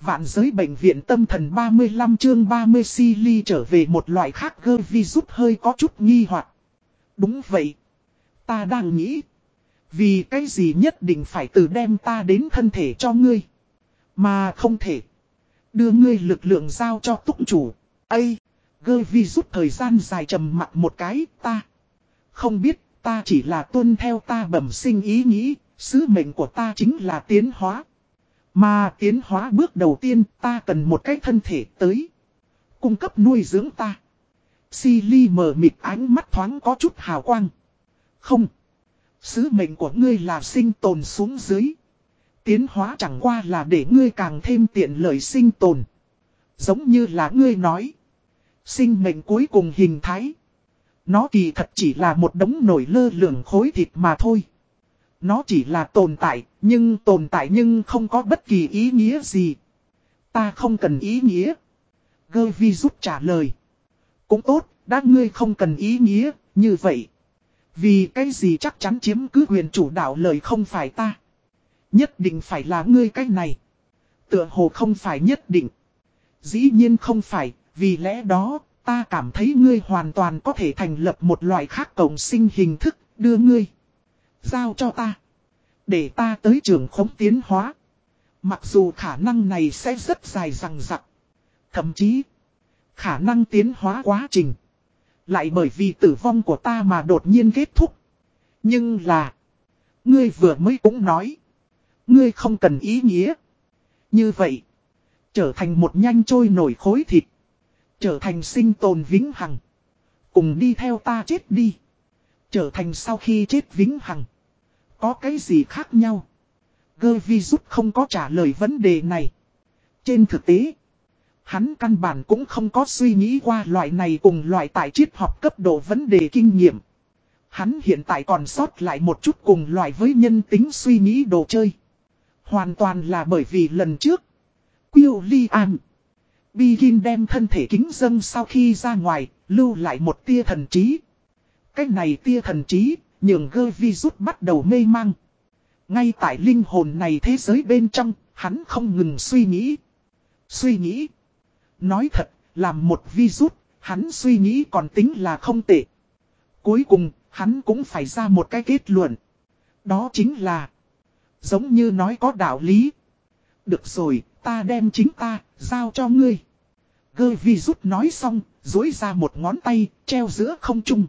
Vạn giới bệnh viện tâm thần 35 chương 30 Silly trở về một loại khác gơ vi rút hơi có chút nghi hoặc Đúng vậy. Ta đang nghĩ. Vì cái gì nhất định phải từ đem ta đến thân thể cho ngươi. Mà không thể. Đưa ngươi lực lượng giao cho túc chủ. Ây. Gơ vi rút thời gian dài trầm mặt một cái, ta. Không biết, ta chỉ là tuân theo ta bẩm sinh ý nghĩ. Sứ mệnh của ta chính là tiến hóa. Mà tiến hóa bước đầu tiên, ta cần một cái thân thể tới. Cung cấp nuôi dưỡng ta. Si mờ mịt ánh mắt thoáng có chút hào quang. Không. Sứ mệnh của ngươi là sinh tồn xuống dưới. Tiến hóa chẳng qua là để ngươi càng thêm tiện lợi sinh tồn. Giống như là ngươi nói. Sinh mệnh cuối cùng hình thái. Nó kỳ thật chỉ là một đống nổi lơ lửng khối thịt mà thôi. Nó chỉ là tồn tại, nhưng tồn tại nhưng không có bất kỳ ý nghĩa gì. Ta không cần ý nghĩa. Gơ vi giúp trả lời. Cũng tốt, đã ngươi không cần ý nghĩa, như vậy. Vì cái gì chắc chắn chiếm cứ quyền chủ đạo lời không phải ta. Nhất định phải là ngươi cái này. Tựa hồ không phải nhất định. Dĩ nhiên không phải, vì lẽ đó, ta cảm thấy ngươi hoàn toàn có thể thành lập một loại khác cộng sinh hình thức, đưa ngươi. Giao cho ta. Để ta tới trường khống tiến hóa. Mặc dù khả năng này sẽ rất dài rằng rặc. Thậm chí, khả năng tiến hóa quá trình. Lại bởi vì tử vong của ta mà đột nhiên kết thúc. Nhưng là, ngươi vừa mới cũng nói. Ngươi không cần ý nghĩa. Như vậy, trở thành một nhanh trôi nổi khối thịt. Trở thành sinh tồn vĩnh hằng. Cùng đi theo ta chết đi. Trở thành sau khi chết vĩnh hằng. Có cái gì khác nhau? Gơ vi rút không có trả lời vấn đề này. Trên thực tế, hắn căn bản cũng không có suy nghĩ qua loại này cùng loại tại triết học cấp độ vấn đề kinh nghiệm. Hắn hiện tại còn sót lại một chút cùng loại với nhân tính suy nghĩ đồ chơi. Hoàn toàn là bởi vì lần trước, Quyêu Li An, Begin đem thân thể kính dâng sau khi ra ngoài, lưu lại một tia thần trí. Cái này tia thần trí, nhường gơ vi rút bắt đầu mê mang. Ngay tại linh hồn này thế giới bên trong, hắn không ngừng suy nghĩ. Suy nghĩ. Nói thật, làm một vi rút, hắn suy nghĩ còn tính là không tệ. Cuối cùng, hắn cũng phải ra một cái kết luận. Đó chính là, giống như nói có đạo lý. Được rồi, ta đem chính ta, giao cho ngươi. Gơ vi rút nói xong, dối ra một ngón tay, treo giữa không trung.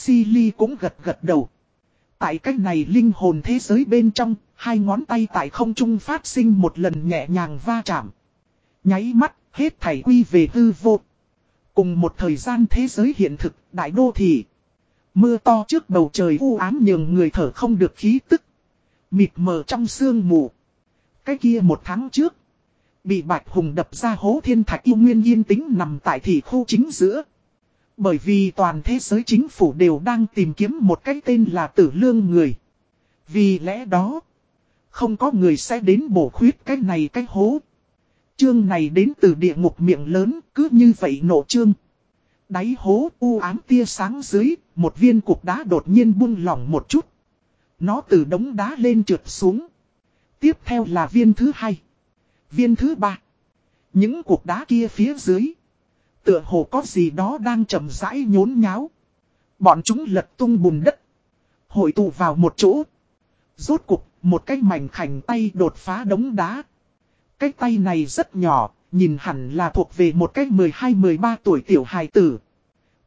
Silly cũng gật gật đầu. Tại cách này linh hồn thế giới bên trong, hai ngón tay tại không trung phát sinh một lần nhẹ nhàng va chạm. Nháy mắt, hết thảy quy về hư vô. Cùng một thời gian thế giới hiện thực, đại đô thị. Mưa to trước bầu trời u ám nhường người thở không được khí tức. Mịt mờ trong sương mù. Cái kia một tháng trước. Bị Bạch Hùng đập ra hố thiên thạch yêu nguyên yên tĩnh nằm tại thị khu chính giữa. Bởi vì toàn thế giới chính phủ đều đang tìm kiếm một cái tên là tử lương người. Vì lẽ đó, không có người sẽ đến bổ khuyết cái này cái hố. Chương này đến từ địa ngục miệng lớn, cứ như vậy nổ chương. Đáy hố u ám tia sáng dưới, một viên cục đá đột nhiên buông lỏng một chút. Nó từ đống đá lên trượt xuống. Tiếp theo là viên thứ hai. Viên thứ ba. Những cục đá kia phía dưới. Tựa hồ có gì đó đang chậm rãi nhốn nháo. Bọn chúng lật tung bùn đất. Hội tụ vào một chỗ. Rốt cục, một cái mảnh khảnh tay đột phá đống đá. Cái tay này rất nhỏ, nhìn hẳn là thuộc về một cái 12-13 tuổi tiểu hài tử.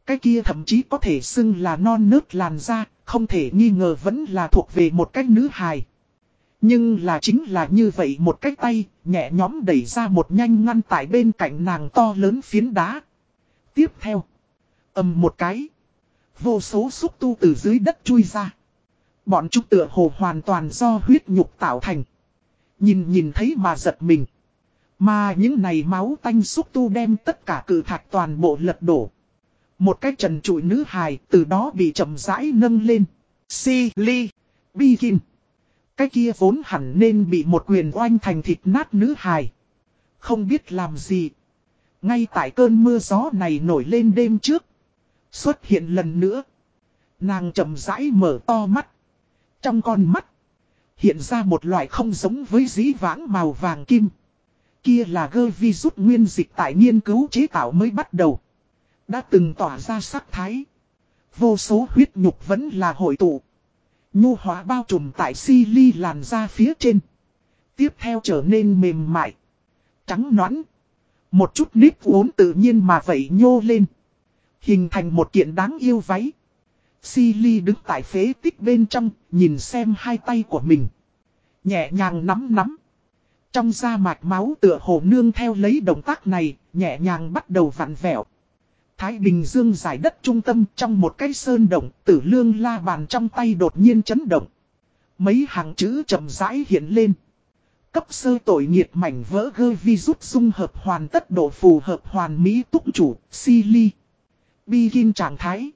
Cái kia thậm chí có thể xưng là non nớt làn da, không thể nghi ngờ vẫn là thuộc về một cái nữ hài. Nhưng là chính là như vậy một cái tay, nhẹ nhóm đẩy ra một nhanh ngăn tại bên cạnh nàng to lớn phiến đá. Tiếp theo, ầm một cái, vô số xúc tu từ dưới đất chui ra. Bọn chúng tựa hồ hoàn toàn do huyết nhục tạo thành. Nhìn nhìn thấy mà giật mình. Mà những này máu tanh xúc tu đem tất cả cử thạch toàn bộ lật đổ. Một cái trần trụi nữ hài từ đó bị chậm rãi nâng lên. Si, ly, bi kim. Cái kia vốn hẳn nên bị một quyền oanh thành thịt nát nữ hài. Không biết làm gì. Ngay tại cơn mưa gió này nổi lên đêm trước. Xuất hiện lần nữa. Nàng chậm rãi mở to mắt. Trong con mắt. Hiện ra một loại không giống với dĩ vãng màu vàng kim. Kia là gơ vi rút nguyên dịch tại nghiên cứu chế tạo mới bắt đầu. Đã từng tỏa ra sắc thái. Vô số huyết nhục vẫn là hội tụ. Nhu hóa bao trùm tại si ly làn da phía trên. Tiếp theo trở nên mềm mại. Trắng nõn. Một chút nếp uốn tự nhiên mà vậy nhô lên. Hình thành một kiện đáng yêu váy. Si ly đứng tại phế tích bên trong, nhìn xem hai tay của mình. Nhẹ nhàng nắm nắm. Trong da mạch máu tựa hồ nương theo lấy động tác này, nhẹ nhàng bắt đầu vặn vẹo. Thái Bình Dương giải đất trung tâm trong một cái sơn động, tử lương la bàn trong tay đột nhiên chấn động. Mấy hàng chữ chậm rãi hiện lên. Cấp sơ tội nghiệt mảnh vỡ gơ vi rút dung hợp hoàn tất độ phù hợp hoàn mỹ túc chủ, si ly. Begin trạng thái.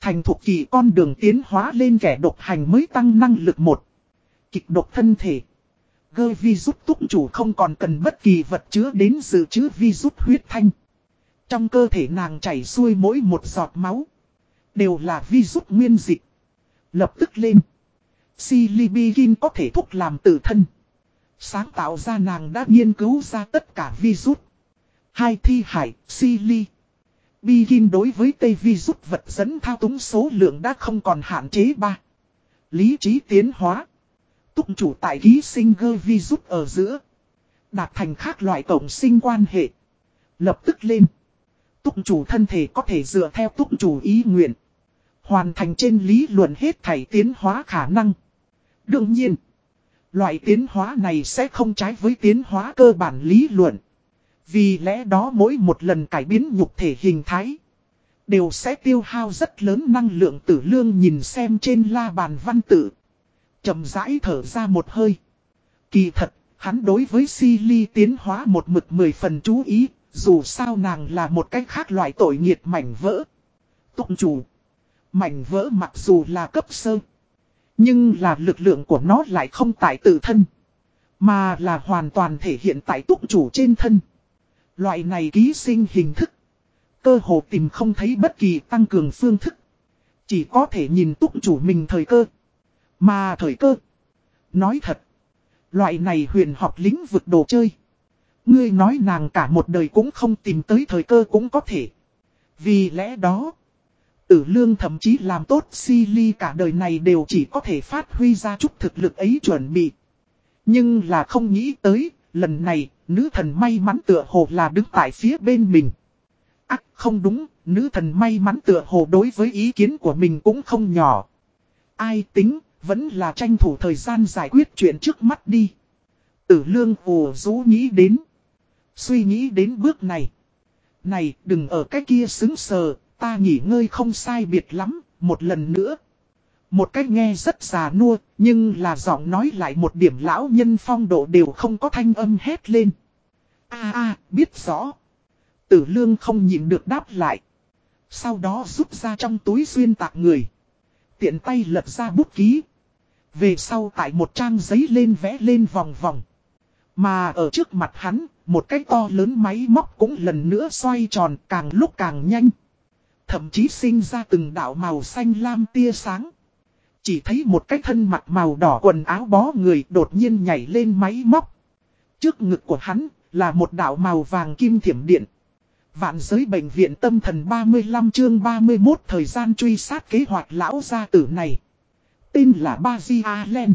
Thành thuộc kỳ con đường tiến hóa lên kẻ độc hành mới tăng năng lực một Kịch độc thân thể. Gơ vi rút túc chủ không còn cần bất kỳ vật chứa đến dự trữ vi rút huyết thanh. Trong cơ thể nàng chảy xuôi mỗi một giọt máu. Đều là vi rút nguyên dịch. Lập tức lên. Silibigin có thể thúc làm tự thân. Sáng tạo ra nàng đã nghiên cứu ra tất cả vi rút Hai thi hải, Sili. Bigin đối với tây rút vật dẫn thao túng số lượng đã không còn hạn chế ba. Lý trí tiến hóa. Túc chủ tại ký sinh gơ rút ở giữa. Đạt thành khác loại tổng sinh quan hệ. Lập tức lên. Túc chủ thân thể có thể dựa theo túc chủ ý nguyện. Hoàn thành trên lý luận hết thảy tiến hóa khả năng. Đương nhiên. Loại tiến hóa này sẽ không trái với tiến hóa cơ bản lý luận. Vì lẽ đó mỗi một lần cải biến nhục thể hình thái. Đều sẽ tiêu hao rất lớn năng lượng tử lương nhìn xem trên la bàn văn tự. chậm rãi thở ra một hơi. Kỳ thật, hắn đối với si ly tiến hóa một mực mười phần chú ý, dù sao nàng là một cách khác loại tội nghiệt mảnh vỡ. Tụng chủ. Mảnh vỡ mặc dù là cấp sơ. Nhưng là lực lượng của nó lại không tại tự thân. Mà là hoàn toàn thể hiện tại túc chủ trên thân. Loại này ký sinh hình thức. Cơ hồ tìm không thấy bất kỳ tăng cường phương thức. Chỉ có thể nhìn túc chủ mình thời cơ. Mà thời cơ. Nói thật. Loại này huyền học lĩnh vực đồ chơi. Ngươi nói nàng cả một đời cũng không tìm tới thời cơ cũng có thể. Vì lẽ đó. Tử lương thậm chí làm tốt si ly cả đời này đều chỉ có thể phát huy ra chút thực lực ấy chuẩn bị. Nhưng là không nghĩ tới, lần này, nữ thần may mắn tựa hồ là đứng tại phía bên mình. Ác không đúng, nữ thần may mắn tựa hồ đối với ý kiến của mình cũng không nhỏ. Ai tính, vẫn là tranh thủ thời gian giải quyết chuyện trước mắt đi. Tử lương ồ rú nghĩ đến. Suy nghĩ đến bước này. Này, đừng ở cái kia xứng sờ, Ta nghỉ ngơi không sai biệt lắm, một lần nữa. Một cách nghe rất già nua, nhưng là giọng nói lại một điểm lão nhân phong độ đều không có thanh âm hét lên. a à, a à, biết rõ. Tử lương không nhịn được đáp lại. Sau đó rút ra trong túi xuyên tạc người. Tiện tay lật ra bút ký. Về sau tại một trang giấy lên vẽ lên vòng vòng. Mà ở trước mặt hắn, một cái to lớn máy móc cũng lần nữa xoay tròn càng lúc càng nhanh. Thậm chí sinh ra từng đạo màu xanh lam tia sáng. Chỉ thấy một cái thân mặt màu đỏ quần áo bó người đột nhiên nhảy lên máy móc. Trước ngực của hắn là một đạo màu vàng kim thiểm điện. Vạn giới bệnh viện tâm thần 35 chương 31 thời gian truy sát kế hoạch lão gia tử này. Tên là Bazi Allen.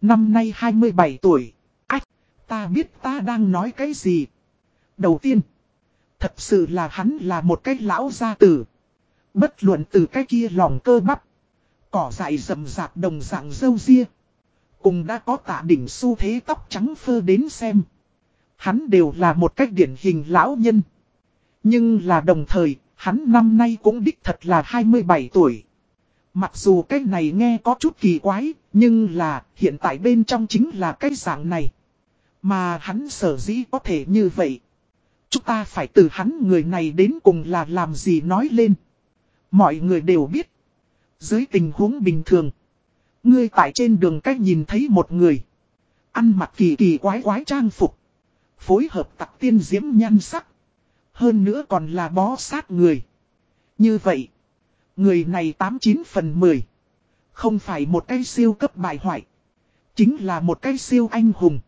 Năm nay 27 tuổi. Ta biết ta đang nói cái gì. Đầu tiên. Thật sự là hắn là một cái lão gia tử. Bất luận từ cái kia lòng cơ bắp. Cỏ dại rầm rạp đồng dạng dâu ria. Cùng đã có tạ đỉnh xu thế tóc trắng phơ đến xem. Hắn đều là một cách điển hình lão nhân. Nhưng là đồng thời, hắn năm nay cũng đích thật là 27 tuổi. Mặc dù cái này nghe có chút kỳ quái, nhưng là hiện tại bên trong chính là cái dạng này. Mà hắn sở dĩ có thể như vậy. Chúng ta phải từ hắn người này đến cùng là làm gì nói lên. Mọi người đều biết. Dưới tình huống bình thường. Ngươi tại trên đường cách nhìn thấy một người. Ăn mặc kỳ kỳ quái quái trang phục. Phối hợp tặc tiên diễm nhan sắc. Hơn nữa còn là bó sát người. Như vậy. Người này 89 phần 10. Không phải một cái siêu cấp bại hoại. Chính là một cái siêu anh hùng.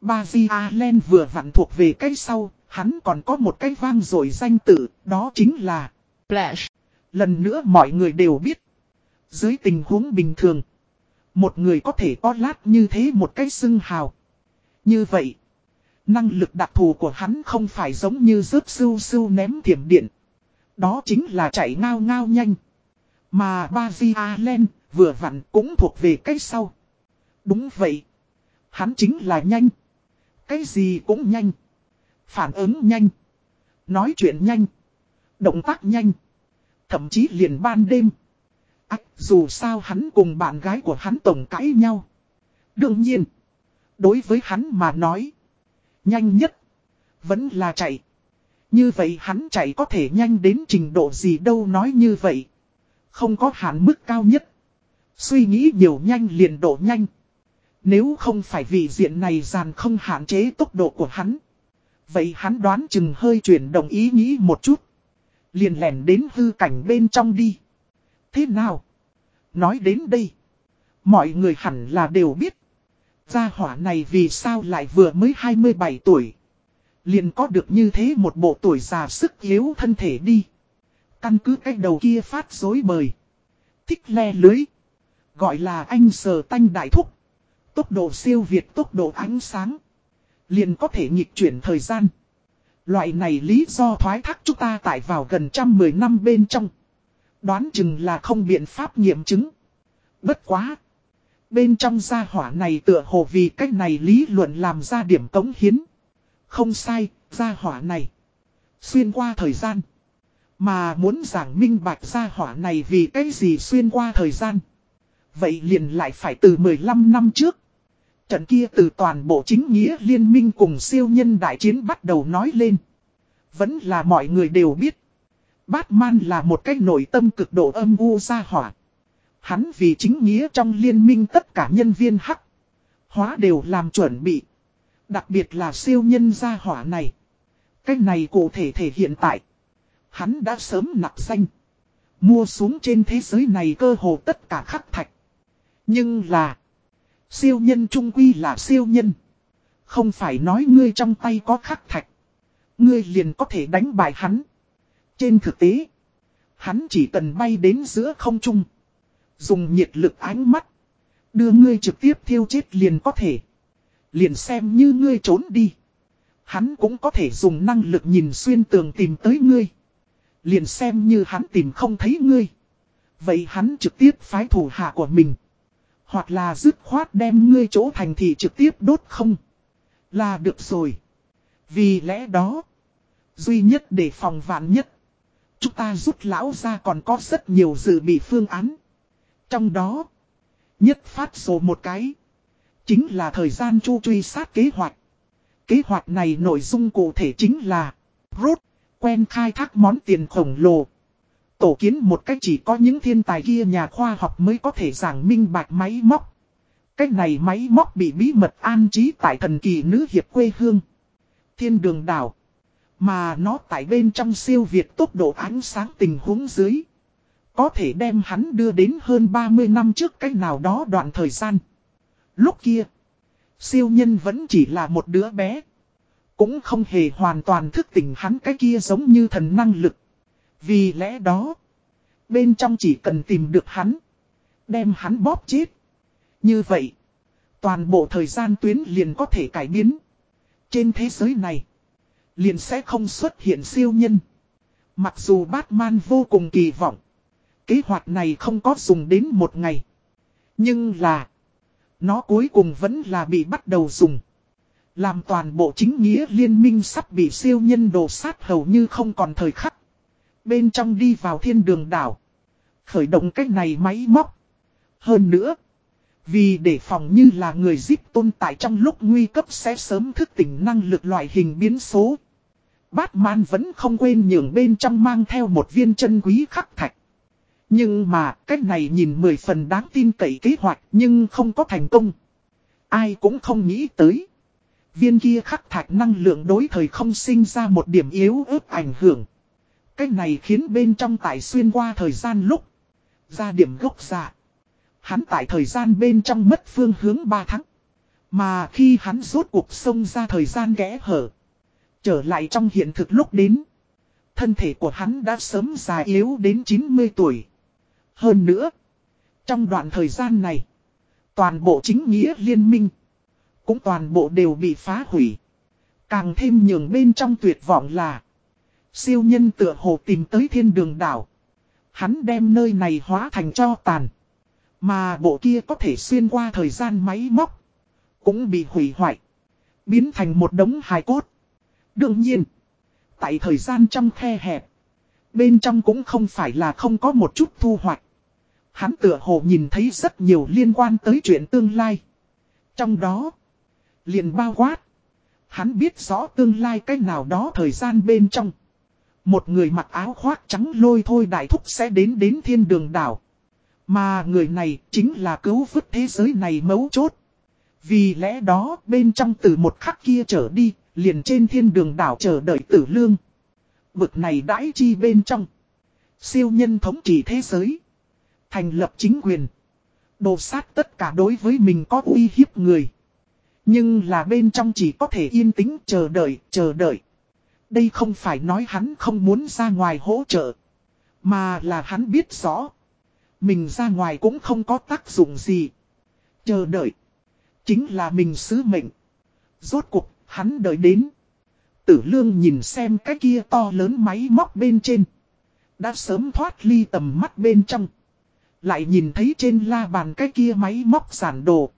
Ba Di Allen vừa vặn thuộc về cái sau, hắn còn có một cái vang rồi danh tự, đó chính là Flash. Lần nữa mọi người đều biết. Dưới tình huống bình thường, một người có thể có lát như thế một cái xưng hào. Như vậy, năng lực đặc thù của hắn không phải giống như rớt sưu sưu ném thiểm điện. Đó chính là chạy ngao ngao nhanh. Mà Bazi Allen vừa vặn cũng thuộc về cái sau. Đúng vậy. Hắn chính là nhanh. Cái gì cũng nhanh. Phản ứng nhanh. Nói chuyện nhanh. Động tác nhanh. Thậm chí liền ban đêm. Ách, dù sao hắn cùng bạn gái của hắn tổng cãi nhau. Đương nhiên. Đối với hắn mà nói. Nhanh nhất. Vẫn là chạy. Như vậy hắn chạy có thể nhanh đến trình độ gì đâu nói như vậy. Không có hạn mức cao nhất. Suy nghĩ nhiều nhanh liền độ nhanh. Nếu không phải vì diện này dàn không hạn chế tốc độ của hắn. Vậy hắn đoán chừng hơi chuyển động ý nghĩ một chút. Liền lẻn đến hư cảnh bên trong đi. Thế nào? Nói đến đây. Mọi người hẳn là đều biết. Gia hỏa này vì sao lại vừa mới 27 tuổi. Liền có được như thế một bộ tuổi già sức yếu thân thể đi. Căn cứ cách đầu kia phát dối bời. Thích le lưới. Gọi là anh sờ tanh đại thúc. Tốc độ siêu việt tốc độ ánh sáng. Liền có thể nghịch chuyển thời gian. Loại này lý do thoái thác chúng ta tải vào gần trăm mười năm bên trong. Đoán chừng là không biện pháp nghiệm chứng. Bất quá. Bên trong gia hỏa này tựa hồ vì cách này lý luận làm ra điểm cống hiến. Không sai, gia hỏa này. Xuyên qua thời gian. Mà muốn giảng minh bạch gia hỏa này vì cái gì xuyên qua thời gian. Vậy liền lại phải từ 15 năm trước. Trận kia từ toàn bộ chính nghĩa liên minh cùng siêu nhân đại chiến bắt đầu nói lên. Vẫn là mọi người đều biết. Batman là một cái nội tâm cực độ âm u ra hỏa. Hắn vì chính nghĩa trong liên minh tất cả nhân viên hắc. Hóa đều làm chuẩn bị. Đặc biệt là siêu nhân gia hỏa này. Cái này cụ thể thể hiện tại. Hắn đã sớm nạp danh. Mua xuống trên thế giới này cơ hồ tất cả khắc thạch. Nhưng là. Siêu nhân trung quy là siêu nhân. Không phải nói ngươi trong tay có khắc thạch. Ngươi liền có thể đánh bại hắn. Trên thực tế. Hắn chỉ cần bay đến giữa không trung. Dùng nhiệt lực ánh mắt. Đưa ngươi trực tiếp thiêu chết liền có thể. Liền xem như ngươi trốn đi. Hắn cũng có thể dùng năng lực nhìn xuyên tường tìm tới ngươi. Liền xem như hắn tìm không thấy ngươi. Vậy hắn trực tiếp phái thủ hạ của mình. Hoặc là dứt khoát đem ngươi chỗ thành thị trực tiếp đốt không. Là được rồi. Vì lẽ đó. Duy nhất để phòng vạn nhất. Chúng ta rút lão ra còn có rất nhiều dự bị phương án. Trong đó. Nhất phát số một cái. Chính là thời gian chu truy sát kế hoạch. Kế hoạch này nội dung cụ thể chính là. rút Quen khai thác món tiền khổng lồ. Tổ kiến một cách chỉ có những thiên tài kia nhà khoa học mới có thể giảng minh bạch máy móc. Cách này máy móc bị bí mật an trí tại thần kỳ nữ hiệp quê hương. Thiên đường đảo. Mà nó tại bên trong siêu việt tốc độ ánh sáng tình huống dưới. Có thể đem hắn đưa đến hơn 30 năm trước cách nào đó đoạn thời gian. Lúc kia, siêu nhân vẫn chỉ là một đứa bé. Cũng không hề hoàn toàn thức tỉnh hắn cái kia giống như thần năng lực. Vì lẽ đó, bên trong chỉ cần tìm được hắn, đem hắn bóp chết. Như vậy, toàn bộ thời gian tuyến liền có thể cải biến. Trên thế giới này, liền sẽ không xuất hiện siêu nhân. Mặc dù Batman vô cùng kỳ vọng, kế hoạch này không có dùng đến một ngày. Nhưng là, nó cuối cùng vẫn là bị bắt đầu dùng. Làm toàn bộ chính nghĩa liên minh sắp bị siêu nhân đổ sát hầu như không còn thời khắc. Bên trong đi vào thiên đường đảo. Khởi động cách này máy móc. Hơn nữa. Vì để phòng như là người zip tồn tại trong lúc nguy cấp sẽ sớm thức tỉnh năng lực loại hình biến số. Batman vẫn không quên nhường bên trong mang theo một viên chân quý khắc thạch. Nhưng mà cách này nhìn mười phần đáng tin cậy kế hoạch nhưng không có thành công. Ai cũng không nghĩ tới. Viên kia khắc thạch năng lượng đối thời không sinh ra một điểm yếu ớt ảnh hưởng. Cách này khiến bên trong tải xuyên qua thời gian lúc. Ra điểm gốc giả. Hắn tại thời gian bên trong mất phương hướng 3 tháng. Mà khi hắn rốt cuộc xông ra thời gian ghé hở. Trở lại trong hiện thực lúc đến. Thân thể của hắn đã sớm già yếu đến 90 tuổi. Hơn nữa. Trong đoạn thời gian này. Toàn bộ chính nghĩa liên minh. Cũng toàn bộ đều bị phá hủy. Càng thêm nhường bên trong tuyệt vọng là. Siêu nhân tựa hồ tìm tới thiên đường đảo. Hắn đem nơi này hóa thành cho tàn. Mà bộ kia có thể xuyên qua thời gian máy móc. Cũng bị hủy hoại. Biến thành một đống hài cốt. Đương nhiên. Tại thời gian trong khe hẹp. Bên trong cũng không phải là không có một chút thu hoạch. Hắn tựa hồ nhìn thấy rất nhiều liên quan tới chuyện tương lai. Trong đó. Liền bao quát. Hắn biết rõ tương lai cách nào đó thời gian bên trong. Một người mặc áo khoác trắng lôi thôi đại thúc sẽ đến đến thiên đường đảo. Mà người này chính là cứu vứt thế giới này mấu chốt. Vì lẽ đó bên trong từ một khắc kia trở đi, liền trên thiên đường đảo chờ đợi tử lương. Bực này đãi chi bên trong. Siêu nhân thống trị thế giới. Thành lập chính quyền. Đồ sát tất cả đối với mình có uy hiếp người. Nhưng là bên trong chỉ có thể yên tĩnh chờ đợi, chờ đợi. Đây không phải nói hắn không muốn ra ngoài hỗ trợ. Mà là hắn biết rõ. Mình ra ngoài cũng không có tác dụng gì. Chờ đợi. Chính là mình sứ mệnh. Rốt cuộc, hắn đợi đến. Tử lương nhìn xem cái kia to lớn máy móc bên trên. Đã sớm thoát ly tầm mắt bên trong. Lại nhìn thấy trên la bàn cái kia máy móc giản đồ.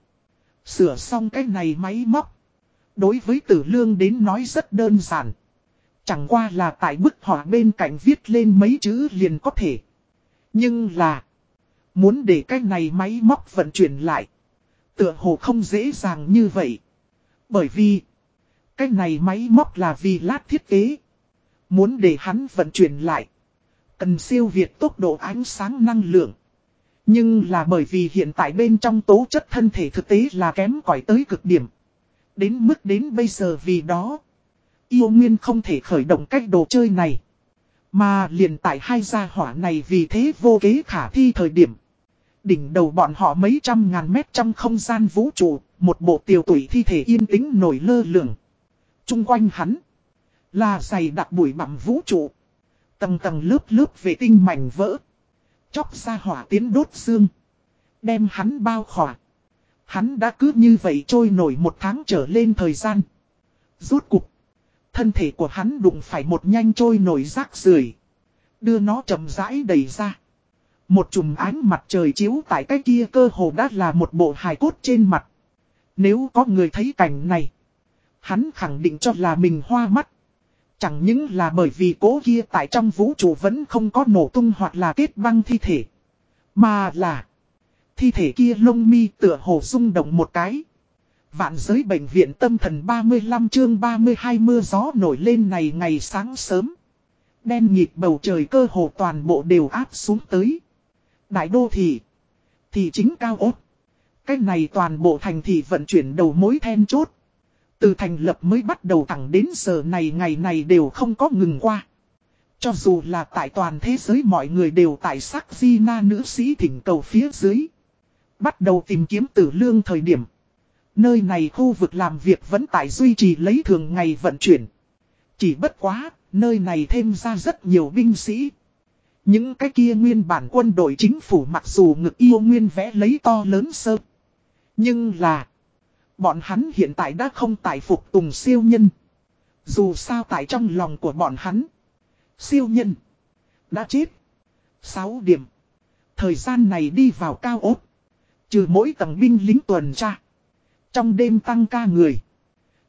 Sửa xong cái này máy móc. Đối với tử lương đến nói rất đơn giản. Chẳng qua là tại bức họa bên cạnh viết lên mấy chữ liền có thể. Nhưng là. Muốn để cái này máy móc vận chuyển lại. Tựa hồ không dễ dàng như vậy. Bởi vì. Cái này máy móc là vì lát thiết kế. Muốn để hắn vận chuyển lại. Cần siêu việt tốc độ ánh sáng năng lượng. Nhưng là bởi vì hiện tại bên trong tố chất thân thể thực tế là kém cỏi tới cực điểm. Đến mức đến bây giờ vì đó. Yêu Nguyên không thể khởi động cách đồ chơi này. Mà liền tại hai gia hỏa này vì thế vô kế khả thi thời điểm. Đỉnh đầu bọn họ mấy trăm ngàn mét trong không gian vũ trụ, một bộ tiểu tủy thi thể yên tĩnh nổi lơ lửng. Trung quanh hắn, là dày đặc bụi bặm vũ trụ. Tầng tầng lớp lớp vệ tinh mảnh vỡ. Chóc ra hỏa tiến đốt xương. Đem hắn bao khỏa. Hắn đã cứ như vậy trôi nổi một tháng trở lên thời gian. Rốt cục. Thân thể của hắn đụng phải một nhanh trôi nổi rác rưởi Đưa nó chậm rãi đẩy ra. Một chùm ánh mặt trời chiếu tại cái kia cơ hồ đã là một bộ hài cốt trên mặt. Nếu có người thấy cảnh này. Hắn khẳng định cho là mình hoa mắt. Chẳng những là bởi vì cố kia tại trong vũ trụ vẫn không có nổ tung hoặc là kết băng thi thể. Mà là. Thi thể kia lông mi tựa hồ rung động một cái. Vạn giới bệnh viện tâm thần 35 chương 32 mưa gió nổi lên này ngày sáng sớm. Đen nhịp bầu trời cơ hồ toàn bộ đều áp xuống tới. Đại đô thị. Thị chính cao ốt. Cách này toàn bộ thành thị vận chuyển đầu mối then chốt. Từ thành lập mới bắt đầu thẳng đến giờ này ngày này đều không có ngừng qua. Cho dù là tại toàn thế giới mọi người đều tại sắc di na nữ sĩ thỉnh cầu phía dưới. Bắt đầu tìm kiếm tử lương thời điểm. Nơi này khu vực làm việc vẫn tại duy trì lấy thường ngày vận chuyển. Chỉ bất quá, nơi này thêm ra rất nhiều binh sĩ. Những cái kia nguyên bản quân đội chính phủ mặc dù ngực yêu nguyên vẽ lấy to lớn sơ. Nhưng là, bọn hắn hiện tại đã không tại phục tùng siêu nhân. Dù sao tại trong lòng của bọn hắn, siêu nhân đã chết. 6 điểm. Thời gian này đi vào cao ốt. Trừ mỗi tầng binh lính tuần tra. Trong đêm tăng ca người.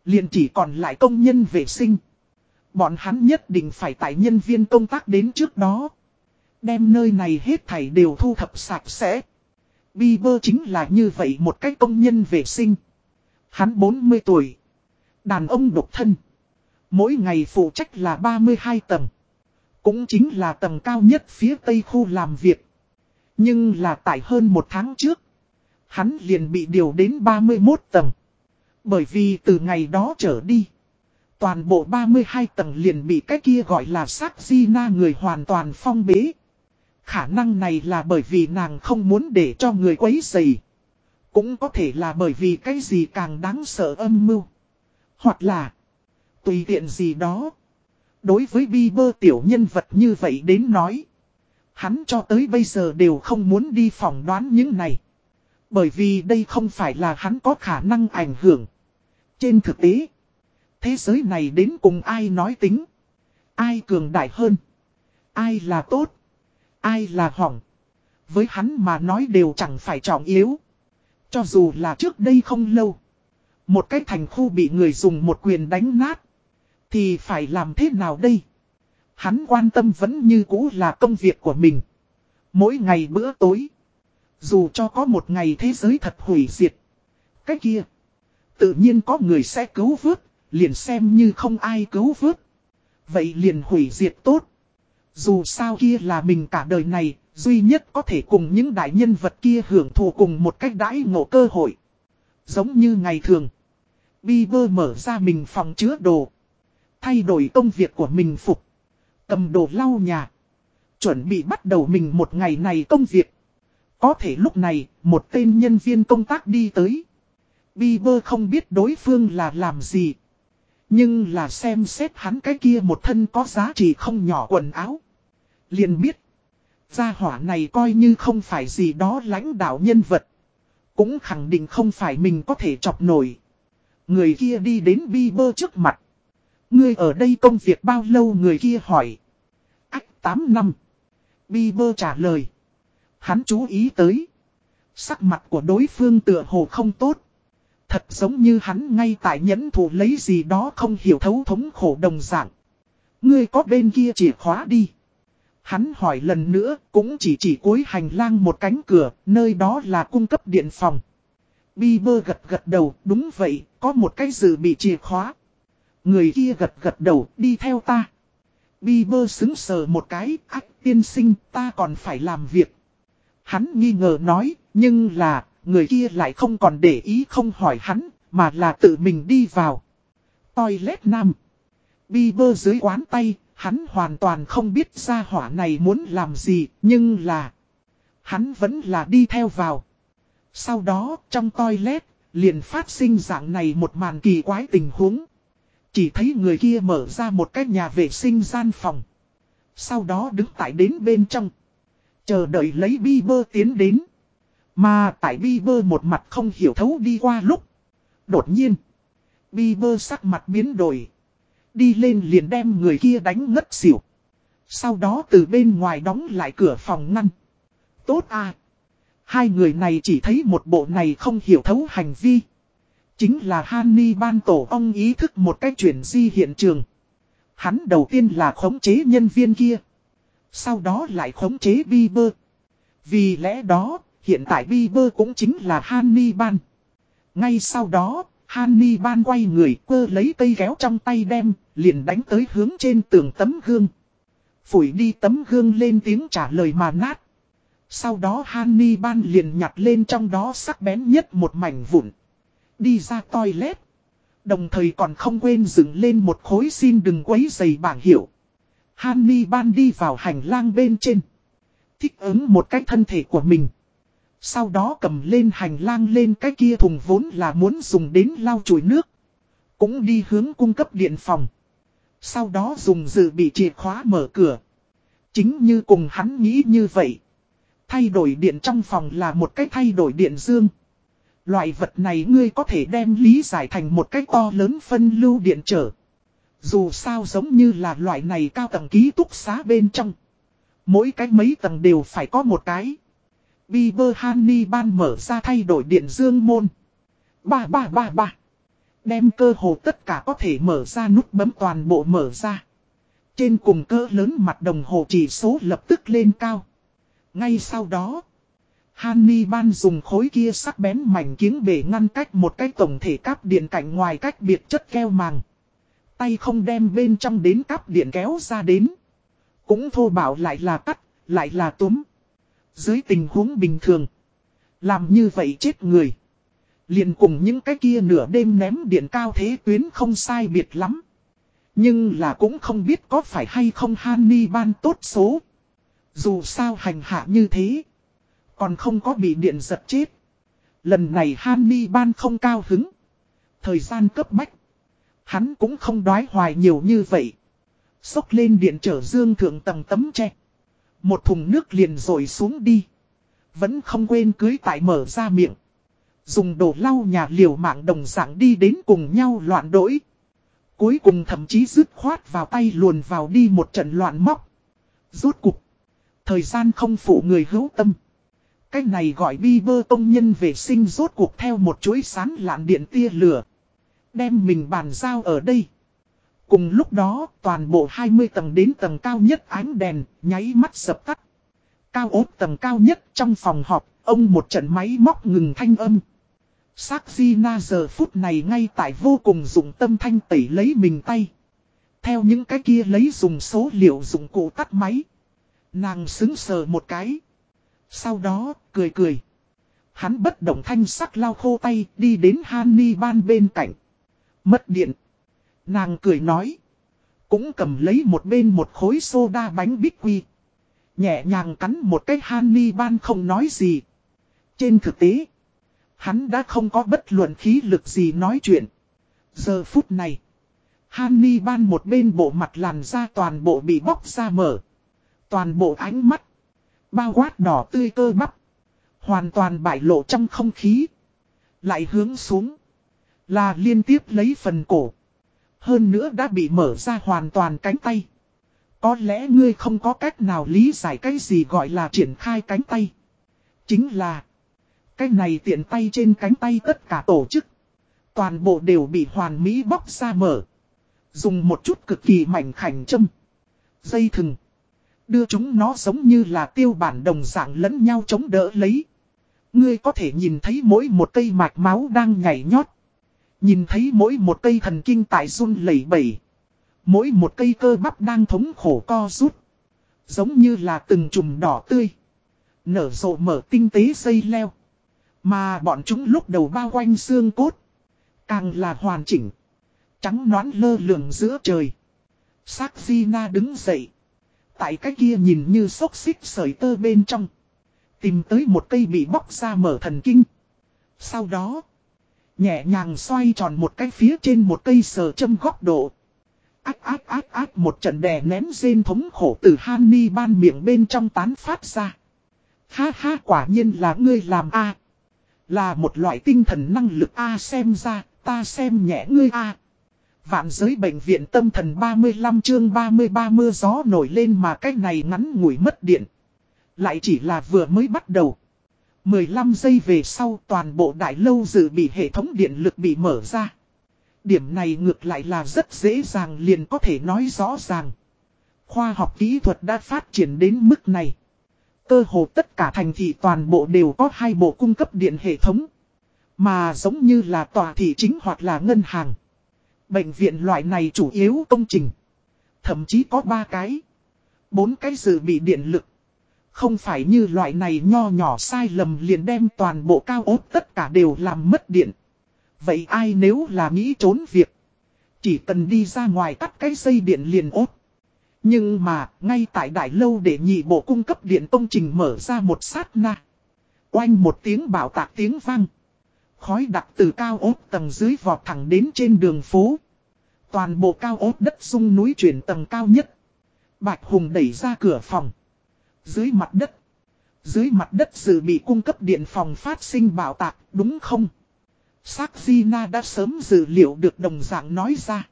liền chỉ còn lại công nhân vệ sinh. Bọn hắn nhất định phải tại nhân viên công tác đến trước đó. Đem nơi này hết thảy đều thu thập sạch sẽ. Bieber chính là như vậy một cái công nhân vệ sinh. Hắn 40 tuổi. Đàn ông độc thân. Mỗi ngày phụ trách là 32 tầng. Cũng chính là tầng cao nhất phía tây khu làm việc. Nhưng là tại hơn một tháng trước. Hắn liền bị điều đến 31 tầng. Bởi vì từ ngày đó trở đi. Toàn bộ 32 tầng liền bị cái kia gọi là sát di na người hoàn toàn phong bế. Khả năng này là bởi vì nàng không muốn để cho người quấy dày. Cũng có thể là bởi vì cái gì càng đáng sợ âm mưu. Hoặc là, tùy tiện gì đó. Đối với Bieber tiểu nhân vật như vậy đến nói. Hắn cho tới bây giờ đều không muốn đi phỏng đoán những này. Bởi vì đây không phải là hắn có khả năng ảnh hưởng. Trên thực tế, thế giới này đến cùng ai nói tính. Ai cường đại hơn. Ai là tốt. Ai là hỏng. Với hắn mà nói đều chẳng phải trọng yếu. Cho dù là trước đây không lâu. Một cái thành khu bị người dùng một quyền đánh nát. Thì phải làm thế nào đây? Hắn quan tâm vẫn như cũ là công việc của mình. Mỗi ngày bữa tối. Dù cho có một ngày thế giới thật hủy diệt. Cái kia. Tự nhiên có người sẽ cứu vớt. Liền xem như không ai cứu vớt. Vậy liền hủy diệt tốt. Dù sao kia là mình cả đời này. Duy nhất có thể cùng những đại nhân vật kia hưởng thụ cùng một cách đãi ngộ cơ hội. Giống như ngày thường. Bieber mở ra mình phòng chứa đồ. Thay đổi công việc của mình phục. Cầm đồ lau nhà. Chuẩn bị bắt đầu mình một ngày này công việc. Có thể lúc này, một tên nhân viên công tác đi tới. Bieber không biết đối phương là làm gì. Nhưng là xem xét hắn cái kia một thân có giá trị không nhỏ quần áo. Liền biết. Gia hỏa này coi như không phải gì đó lãnh đạo nhân vật. Cũng khẳng định không phải mình có thể chọc nổi. Người kia đi đến Bieber trước mặt. Ngươi ở đây công việc bao lâu người kia hỏi. Ách 8 năm. Bieber trả lời. Hắn chú ý tới. Sắc mặt của đối phương tựa hồ không tốt. Thật giống như hắn ngay tại nhẫn thủ lấy gì đó không hiểu thấu thống khổ đồng dạng. Ngươi có bên kia chìa khóa đi. Hắn hỏi lần nữa cũng chỉ chỉ cuối hành lang một cánh cửa, nơi đó là cung cấp điện phòng. Bieber gật gật đầu, đúng vậy, có một cái dự bị chìa khóa. Người kia gật gật đầu, đi theo ta. Bieber xứng sờ một cái, ách tiên sinh, ta còn phải làm việc. Hắn nghi ngờ nói, nhưng là, người kia lại không còn để ý không hỏi hắn, mà là tự mình đi vào. Toilet nam. Bieber dưới quán tay, hắn hoàn toàn không biết ra hỏa này muốn làm gì, nhưng là... Hắn vẫn là đi theo vào. Sau đó, trong toilet, liền phát sinh dạng này một màn kỳ quái tình huống. Chỉ thấy người kia mở ra một cái nhà vệ sinh gian phòng. Sau đó đứng tại đến bên trong. Chờ đợi lấy Bieber tiến đến. Mà tại Bieber một mặt không hiểu thấu đi qua lúc. Đột nhiên. Bieber sắc mặt biến đổi. Đi lên liền đem người kia đánh ngất xỉu. Sau đó từ bên ngoài đóng lại cửa phòng ngăn. Tốt à. Hai người này chỉ thấy một bộ này không hiểu thấu hành vi. Chính là Hany ban tổ ông ý thức một cách chuyển di hiện trường. Hắn đầu tiên là khống chế nhân viên kia. Sau đó lại khống chế Bieber. Vì lẽ đó, hiện tại Bieber cũng chính là Hannibal. Ngay sau đó, Hannibal quay người cơ lấy cây kéo trong tay đem, liền đánh tới hướng trên tường tấm gương. Phủi đi tấm gương lên tiếng trả lời mà nát. Sau đó Hannibal liền nhặt lên trong đó sắc bén nhất một mảnh vụn đi ra toilet. Đồng thời còn không quên dựng lên một khối xin đừng quấy giày bảng hiệu. Hanni ban đi vào hành lang bên trên. Thích ứng một cách thân thể của mình. Sau đó cầm lên hành lang lên cái kia thùng vốn là muốn dùng đến lau chùi nước. Cũng đi hướng cung cấp điện phòng. Sau đó dùng dự bị chìa khóa mở cửa. Chính như cùng hắn nghĩ như vậy. Thay đổi điện trong phòng là một cách thay đổi điện dương. Loại vật này ngươi có thể đem lý giải thành một cách to lớn phân lưu điện trở. Dù sao giống như là loại này cao tầng ký túc xá bên trong. Mỗi cái mấy tầng đều phải có một cái. Bieber Honey ban mở ra thay đổi điện dương môn. Ba ba ba ba. Đem cơ hồ tất cả có thể mở ra nút bấm toàn bộ mở ra. Trên cùng cơ lớn mặt đồng hồ chỉ số lập tức lên cao. Ngay sau đó. Hanni ban dùng khối kia sắc bén mảnh kiếng bể ngăn cách một cái tổng thể cáp điện cạnh ngoài cách biệt chất keo màng. Tay không đem bên trong đến cắp điện kéo ra đến. Cũng thô bảo lại là cắt, lại là túm. Dưới tình huống bình thường. Làm như vậy chết người. liền cùng những cái kia nửa đêm ném điện cao thế tuyến không sai biệt lắm. Nhưng là cũng không biết có phải hay không Hanni ban tốt số. Dù sao hành hạ như thế. Còn không có bị điện giật chết. Lần này Hanni ban không cao hứng. Thời gian cấp bách. Hắn cũng không đoái hoài nhiều như vậy. Xốc lên điện trở dương thượng tầng tấm tre. Một thùng nước liền rồi xuống đi. Vẫn không quên cưới tại mở ra miệng. Dùng đồ lau nhà liều mạng đồng dạng đi đến cùng nhau loạn đổi, Cuối cùng thậm chí dứt khoát vào tay luồn vào đi một trận loạn móc. Rốt cục. Thời gian không phụ người hữu tâm. Cách này gọi bi bơ công nhân vệ sinh rốt cuộc theo một chuỗi sán lạn điện tia lửa. Đem mình bàn giao ở đây. Cùng lúc đó, toàn bộ 20 tầng đến tầng cao nhất ánh đèn, nháy mắt sập tắt. Cao ốt tầng cao nhất trong phòng họp, ông một trận máy móc ngừng thanh âm. Sắc Na giờ phút này ngay tại vô cùng dùng tâm thanh tẩy lấy mình tay. Theo những cái kia lấy dùng số liệu dụng cụ tắt máy. Nàng xứng sờ một cái. Sau đó, cười cười. Hắn bất động thanh sắc lau khô tay đi đến Hanni ban bên cạnh. Mất điện. Nàng cười nói. Cũng cầm lấy một bên một khối soda bánh bít quy. Nhẹ nhàng cắn một cái Hanni ban không nói gì. Trên thực tế. Hắn đã không có bất luận khí lực gì nói chuyện. Giờ phút này. Hany ban một bên bộ mặt làn da toàn bộ bị bóc ra mở. Toàn bộ ánh mắt. Bao quát đỏ tươi cơ bắp. Hoàn toàn bại lộ trong không khí. Lại hướng xuống. Là liên tiếp lấy phần cổ. Hơn nữa đã bị mở ra hoàn toàn cánh tay. Có lẽ ngươi không có cách nào lý giải cái gì gọi là triển khai cánh tay. Chính là. Cái này tiện tay trên cánh tay tất cả tổ chức. Toàn bộ đều bị hoàn mỹ bóc ra mở. Dùng một chút cực kỳ mảnh khảnh châm. Dây thừng. Đưa chúng nó giống như là tiêu bản đồng dạng lẫn nhau chống đỡ lấy. Ngươi có thể nhìn thấy mỗi một cây mạch máu đang nhảy nhót. Nhìn thấy mỗi một cây thần kinh tại run lẩy bẩy. Mỗi một cây cơ bắp đang thống khổ co rút. Giống như là từng chùm đỏ tươi. Nở rộ mở tinh tế dây leo. Mà bọn chúng lúc đầu bao quanh xương cốt. Càng là hoàn chỉnh. Trắng nón lơ lửng giữa trời. Sắc Na đứng dậy. Tại cái kia nhìn như xốc xích sợi tơ bên trong. Tìm tới một cây bị bóc ra mở thần kinh. Sau đó. Nhẹ nhàng xoay tròn một cái phía trên một cây sờ châm góc độ. Ác ác ác ác một trận đè nén rên thống khổ từ Hanni ban miệng bên trong tán phát ra. Ha ha quả nhiên là ngươi làm A. Là một loại tinh thần năng lực A xem ra, ta xem nhẹ ngươi A. Vạn giới bệnh viện tâm thần 35 chương 33 mưa gió nổi lên mà cách này ngắn ngủi mất điện. Lại chỉ là vừa mới bắt đầu. 15 giây về sau toàn bộ đại lâu dự bị hệ thống điện lực bị mở ra. Điểm này ngược lại là rất dễ dàng liền có thể nói rõ ràng. Khoa học kỹ thuật đã phát triển đến mức này. Cơ hồ tất cả thành thị toàn bộ đều có hai bộ cung cấp điện hệ thống. Mà giống như là tòa thị chính hoặc là ngân hàng. Bệnh viện loại này chủ yếu công trình. Thậm chí có ba cái. bốn cái dự bị điện lực. Không phải như loại này nho nhỏ sai lầm liền đem toàn bộ cao ốt tất cả đều làm mất điện. Vậy ai nếu là nghĩ trốn việc. Chỉ cần đi ra ngoài tắt cái dây điện liền ốt. Nhưng mà, ngay tại đại lâu để nhị bộ cung cấp điện công trình mở ra một sát na. Oanh một tiếng bảo tạc tiếng vang. Khói đặc từ cao ốt tầng dưới vọt thẳng đến trên đường phố. Toàn bộ cao ốt đất sung núi chuyển tầng cao nhất. Bạch Hùng đẩy ra cửa phòng. Dưới mặt đất. Dưới mặt đất dự bị cung cấp điện phòng phát sinh bảo tạc, đúng không? Sắc Gina đã sớm dự liệu được đồng dạng nói ra.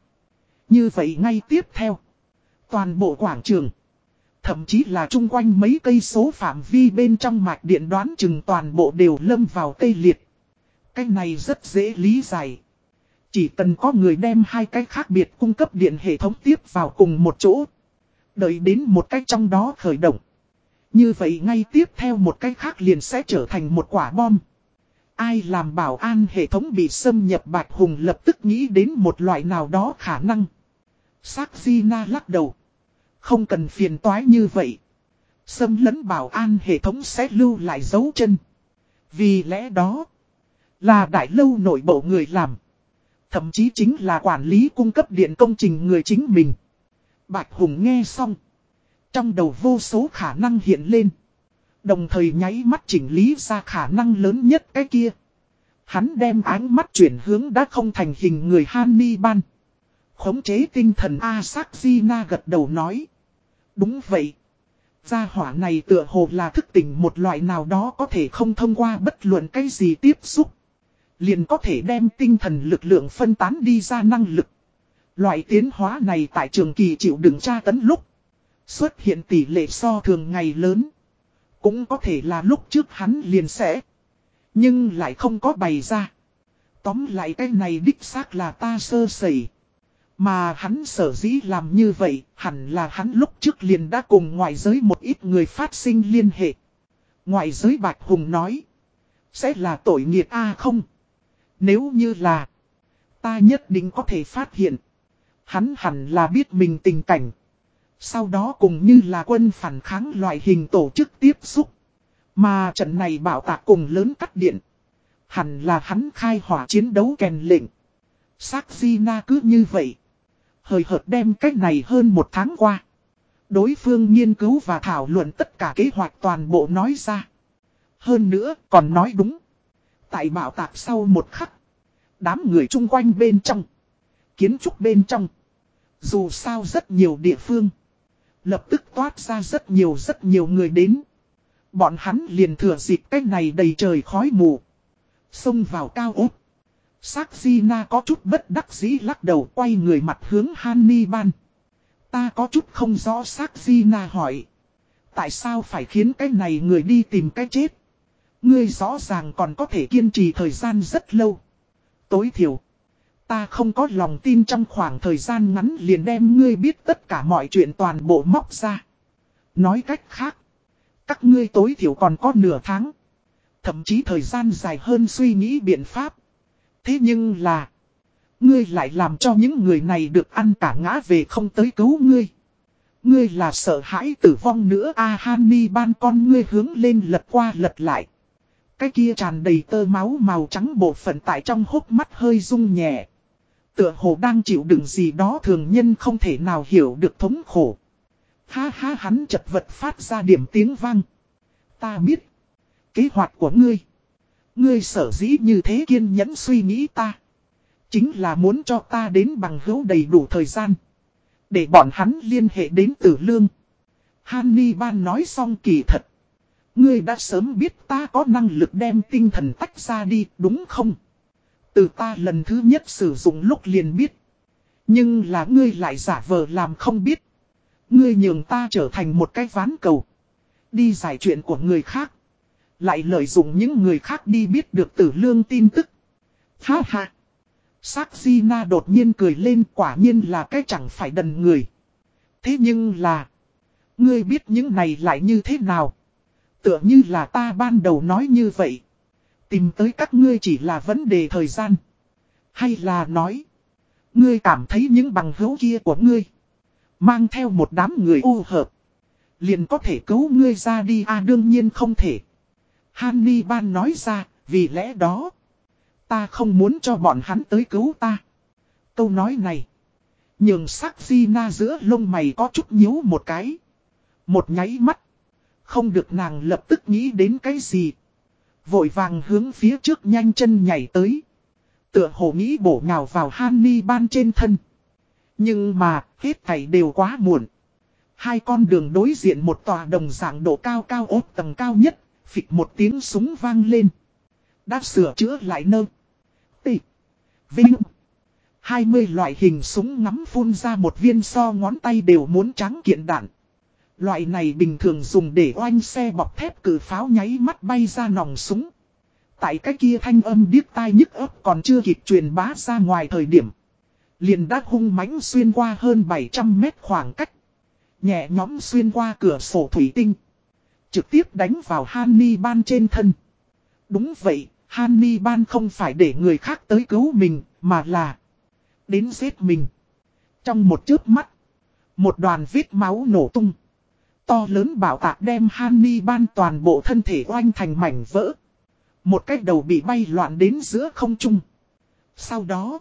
Như vậy ngay tiếp theo. Toàn bộ quảng trường. Thậm chí là chung quanh mấy cây số phạm vi bên trong mạch điện đoán chừng toàn bộ đều lâm vào tê liệt. Cái này rất dễ lý giải. Chỉ cần có người đem hai cái khác biệt cung cấp điện hệ thống tiếp vào cùng một chỗ. Đợi đến một cách trong đó khởi động. Như vậy ngay tiếp theo một cách khác liền sẽ trở thành một quả bom. Ai làm bảo an hệ thống bị xâm nhập Bạch Hùng lập tức nghĩ đến một loại nào đó khả năng. Sắc Na lắc đầu. Không cần phiền toái như vậy. Xâm lấn bảo an hệ thống sẽ lưu lại dấu chân. Vì lẽ đó, là đại lâu nội bộ người làm. Thậm chí chính là quản lý cung cấp điện công trình người chính mình. Bạch Hùng nghe xong. Trong đầu vô số khả năng hiện lên. Đồng thời nháy mắt chỉnh lý ra khả năng lớn nhất cái kia. Hắn đem ánh mắt chuyển hướng đã không thành hình người Hannibal. Khống chế tinh thần Asakzina gật đầu nói. Đúng vậy. Gia hỏa này tựa hồ là thức tỉnh một loại nào đó có thể không thông qua bất luận cái gì tiếp xúc. Liền có thể đem tinh thần lực lượng phân tán đi ra năng lực. Loại tiến hóa này tại trường kỳ chịu đựng tra tấn lúc. Xuất hiện tỷ lệ so thường ngày lớn. Cũng có thể là lúc trước hắn liền sẽ. Nhưng lại không có bày ra. Tóm lại cái này đích xác là ta sơ sẩy. Mà hắn sở dĩ làm như vậy, hẳn là hắn lúc trước liền đã cùng ngoại giới một ít người phát sinh liên hệ. Ngoại giới Bạch Hùng nói, sẽ là tội nghiệt A không? Nếu như là, ta nhất định có thể phát hiện. Hắn hẳn là biết mình tình cảnh. Sau đó cùng như là quân phản kháng loại hình tổ chức tiếp xúc. Mà trận này bảo tạc cùng lớn cắt điện. Hẳn là hắn khai hỏa chiến đấu kèn lệnh. Sắc Na cứ như vậy. Hời hợt đem cách này hơn một tháng qua. Đối phương nghiên cứu và thảo luận tất cả kế hoạch toàn bộ nói ra. Hơn nữa còn nói đúng. Tại bảo tạc sau một khắc. Đám người chung quanh bên trong. Kiến trúc bên trong. Dù sao rất nhiều địa phương. Lập tức toát ra rất nhiều rất nhiều người đến. Bọn hắn liền thừa dịp cách này đầy trời khói mù. Xông vào cao ốt. Sắc Gina có chút bất đắc dĩ lắc đầu quay người mặt hướng Hannibal. Ta có chút không rõ Sắc Gina hỏi. Tại sao phải khiến cái này người đi tìm cái chết? Ngươi rõ ràng còn có thể kiên trì thời gian rất lâu. Tối thiểu. Ta không có lòng tin trong khoảng thời gian ngắn liền đem ngươi biết tất cả mọi chuyện toàn bộ móc ra. Nói cách khác. Các ngươi tối thiểu còn có nửa tháng. Thậm chí thời gian dài hơn suy nghĩ biện pháp. Thế nhưng là. Ngươi lại làm cho những người này được ăn cả ngã về không tới cứu ngươi. Ngươi là sợ hãi tử vong nữa, a Hany ban con ngươi hướng lên lật qua lật lại. Cái kia tràn đầy tơ máu màu trắng bộ phận tại trong hốc mắt hơi rung nhẹ. Tựa hồ đang chịu đựng gì đó thường nhân không thể nào hiểu được thống khổ. Ha ha, hắn chật vật phát ra điểm tiếng vang. Ta biết. Kế hoạch của ngươi. Ngươi sở dĩ như thế kiên nhẫn suy nghĩ ta. Chính là muốn cho ta đến bằng hữu đầy đủ thời gian. Để bọn hắn liên hệ đến tử lương. Hannibal nói xong kỳ thật. Ngươi đã sớm biết ta có năng lực đem tinh thần tách ra đi, đúng không? Từ ta lần thứ nhất sử dụng lúc liền biết. Nhưng là ngươi lại giả vờ làm không biết. Ngươi nhường ta trở thành một cái ván cầu. Đi giải chuyện của người khác. Lại lợi dụng những người khác đi biết được tử lương tin tức. Ha ha. Sắc Gina đột nhiên cười lên quả nhiên là cái chẳng phải đần người. Thế nhưng là. Ngươi biết những này lại như thế nào? Tựa như là ta ban đầu nói như vậy. Tìm tới các ngươi chỉ là vấn đề thời gian. Hay là nói. Ngươi cảm thấy những bằng hữu kia của ngươi. Mang theo một đám người u hợp. Liền có thể cứu ngươi ra đi à đương nhiên không thể. Hannibal nói ra, vì lẽ đó. Ta không muốn cho bọn hắn tới cứu ta. Câu nói này. Nhường sắc na giữa lông mày có chút nhíu một cái. Một nháy mắt. Không được nàng lập tức nghĩ đến cái gì. Vội vàng hướng phía trước nhanh chân nhảy tới. Tựa hồ nghĩ bổ nhào vào Hannibal trên thân. Nhưng mà, hết thảy đều quá muộn. Hai con đường đối diện một tòa đồng dạng độ cao cao ốt tầng cao nhất, phịch một tiếng súng vang lên. Đã sửa chữa lại nơ. Tị. Vinh. 20 loại hình súng ngắm phun ra một viên so ngón tay đều muốn trắng kiện đạn. Loại này bình thường dùng để oanh xe bọc thép cử pháo nháy mắt bay ra nòng súng. Tại cái kia thanh âm điếc tai nhức ấp còn chưa kịp truyền bá ra ngoài thời điểm. Liền đã hung mãnh xuyên qua hơn 700 mét khoảng cách. Nhẹ nhóm xuyên qua cửa sổ thủy tinh. Trực tiếp đánh vào Hanni ban trên thân. Đúng vậy, Hanni ban không phải để người khác tới cứu mình, mà là đến giết mình. Trong một chớp mắt, một đoàn vết máu nổ tung. To lớn bảo tạc đem Hannibal toàn bộ thân thể oanh thành mảnh vỡ. Một cái đầu bị bay loạn đến giữa không trung. Sau đó,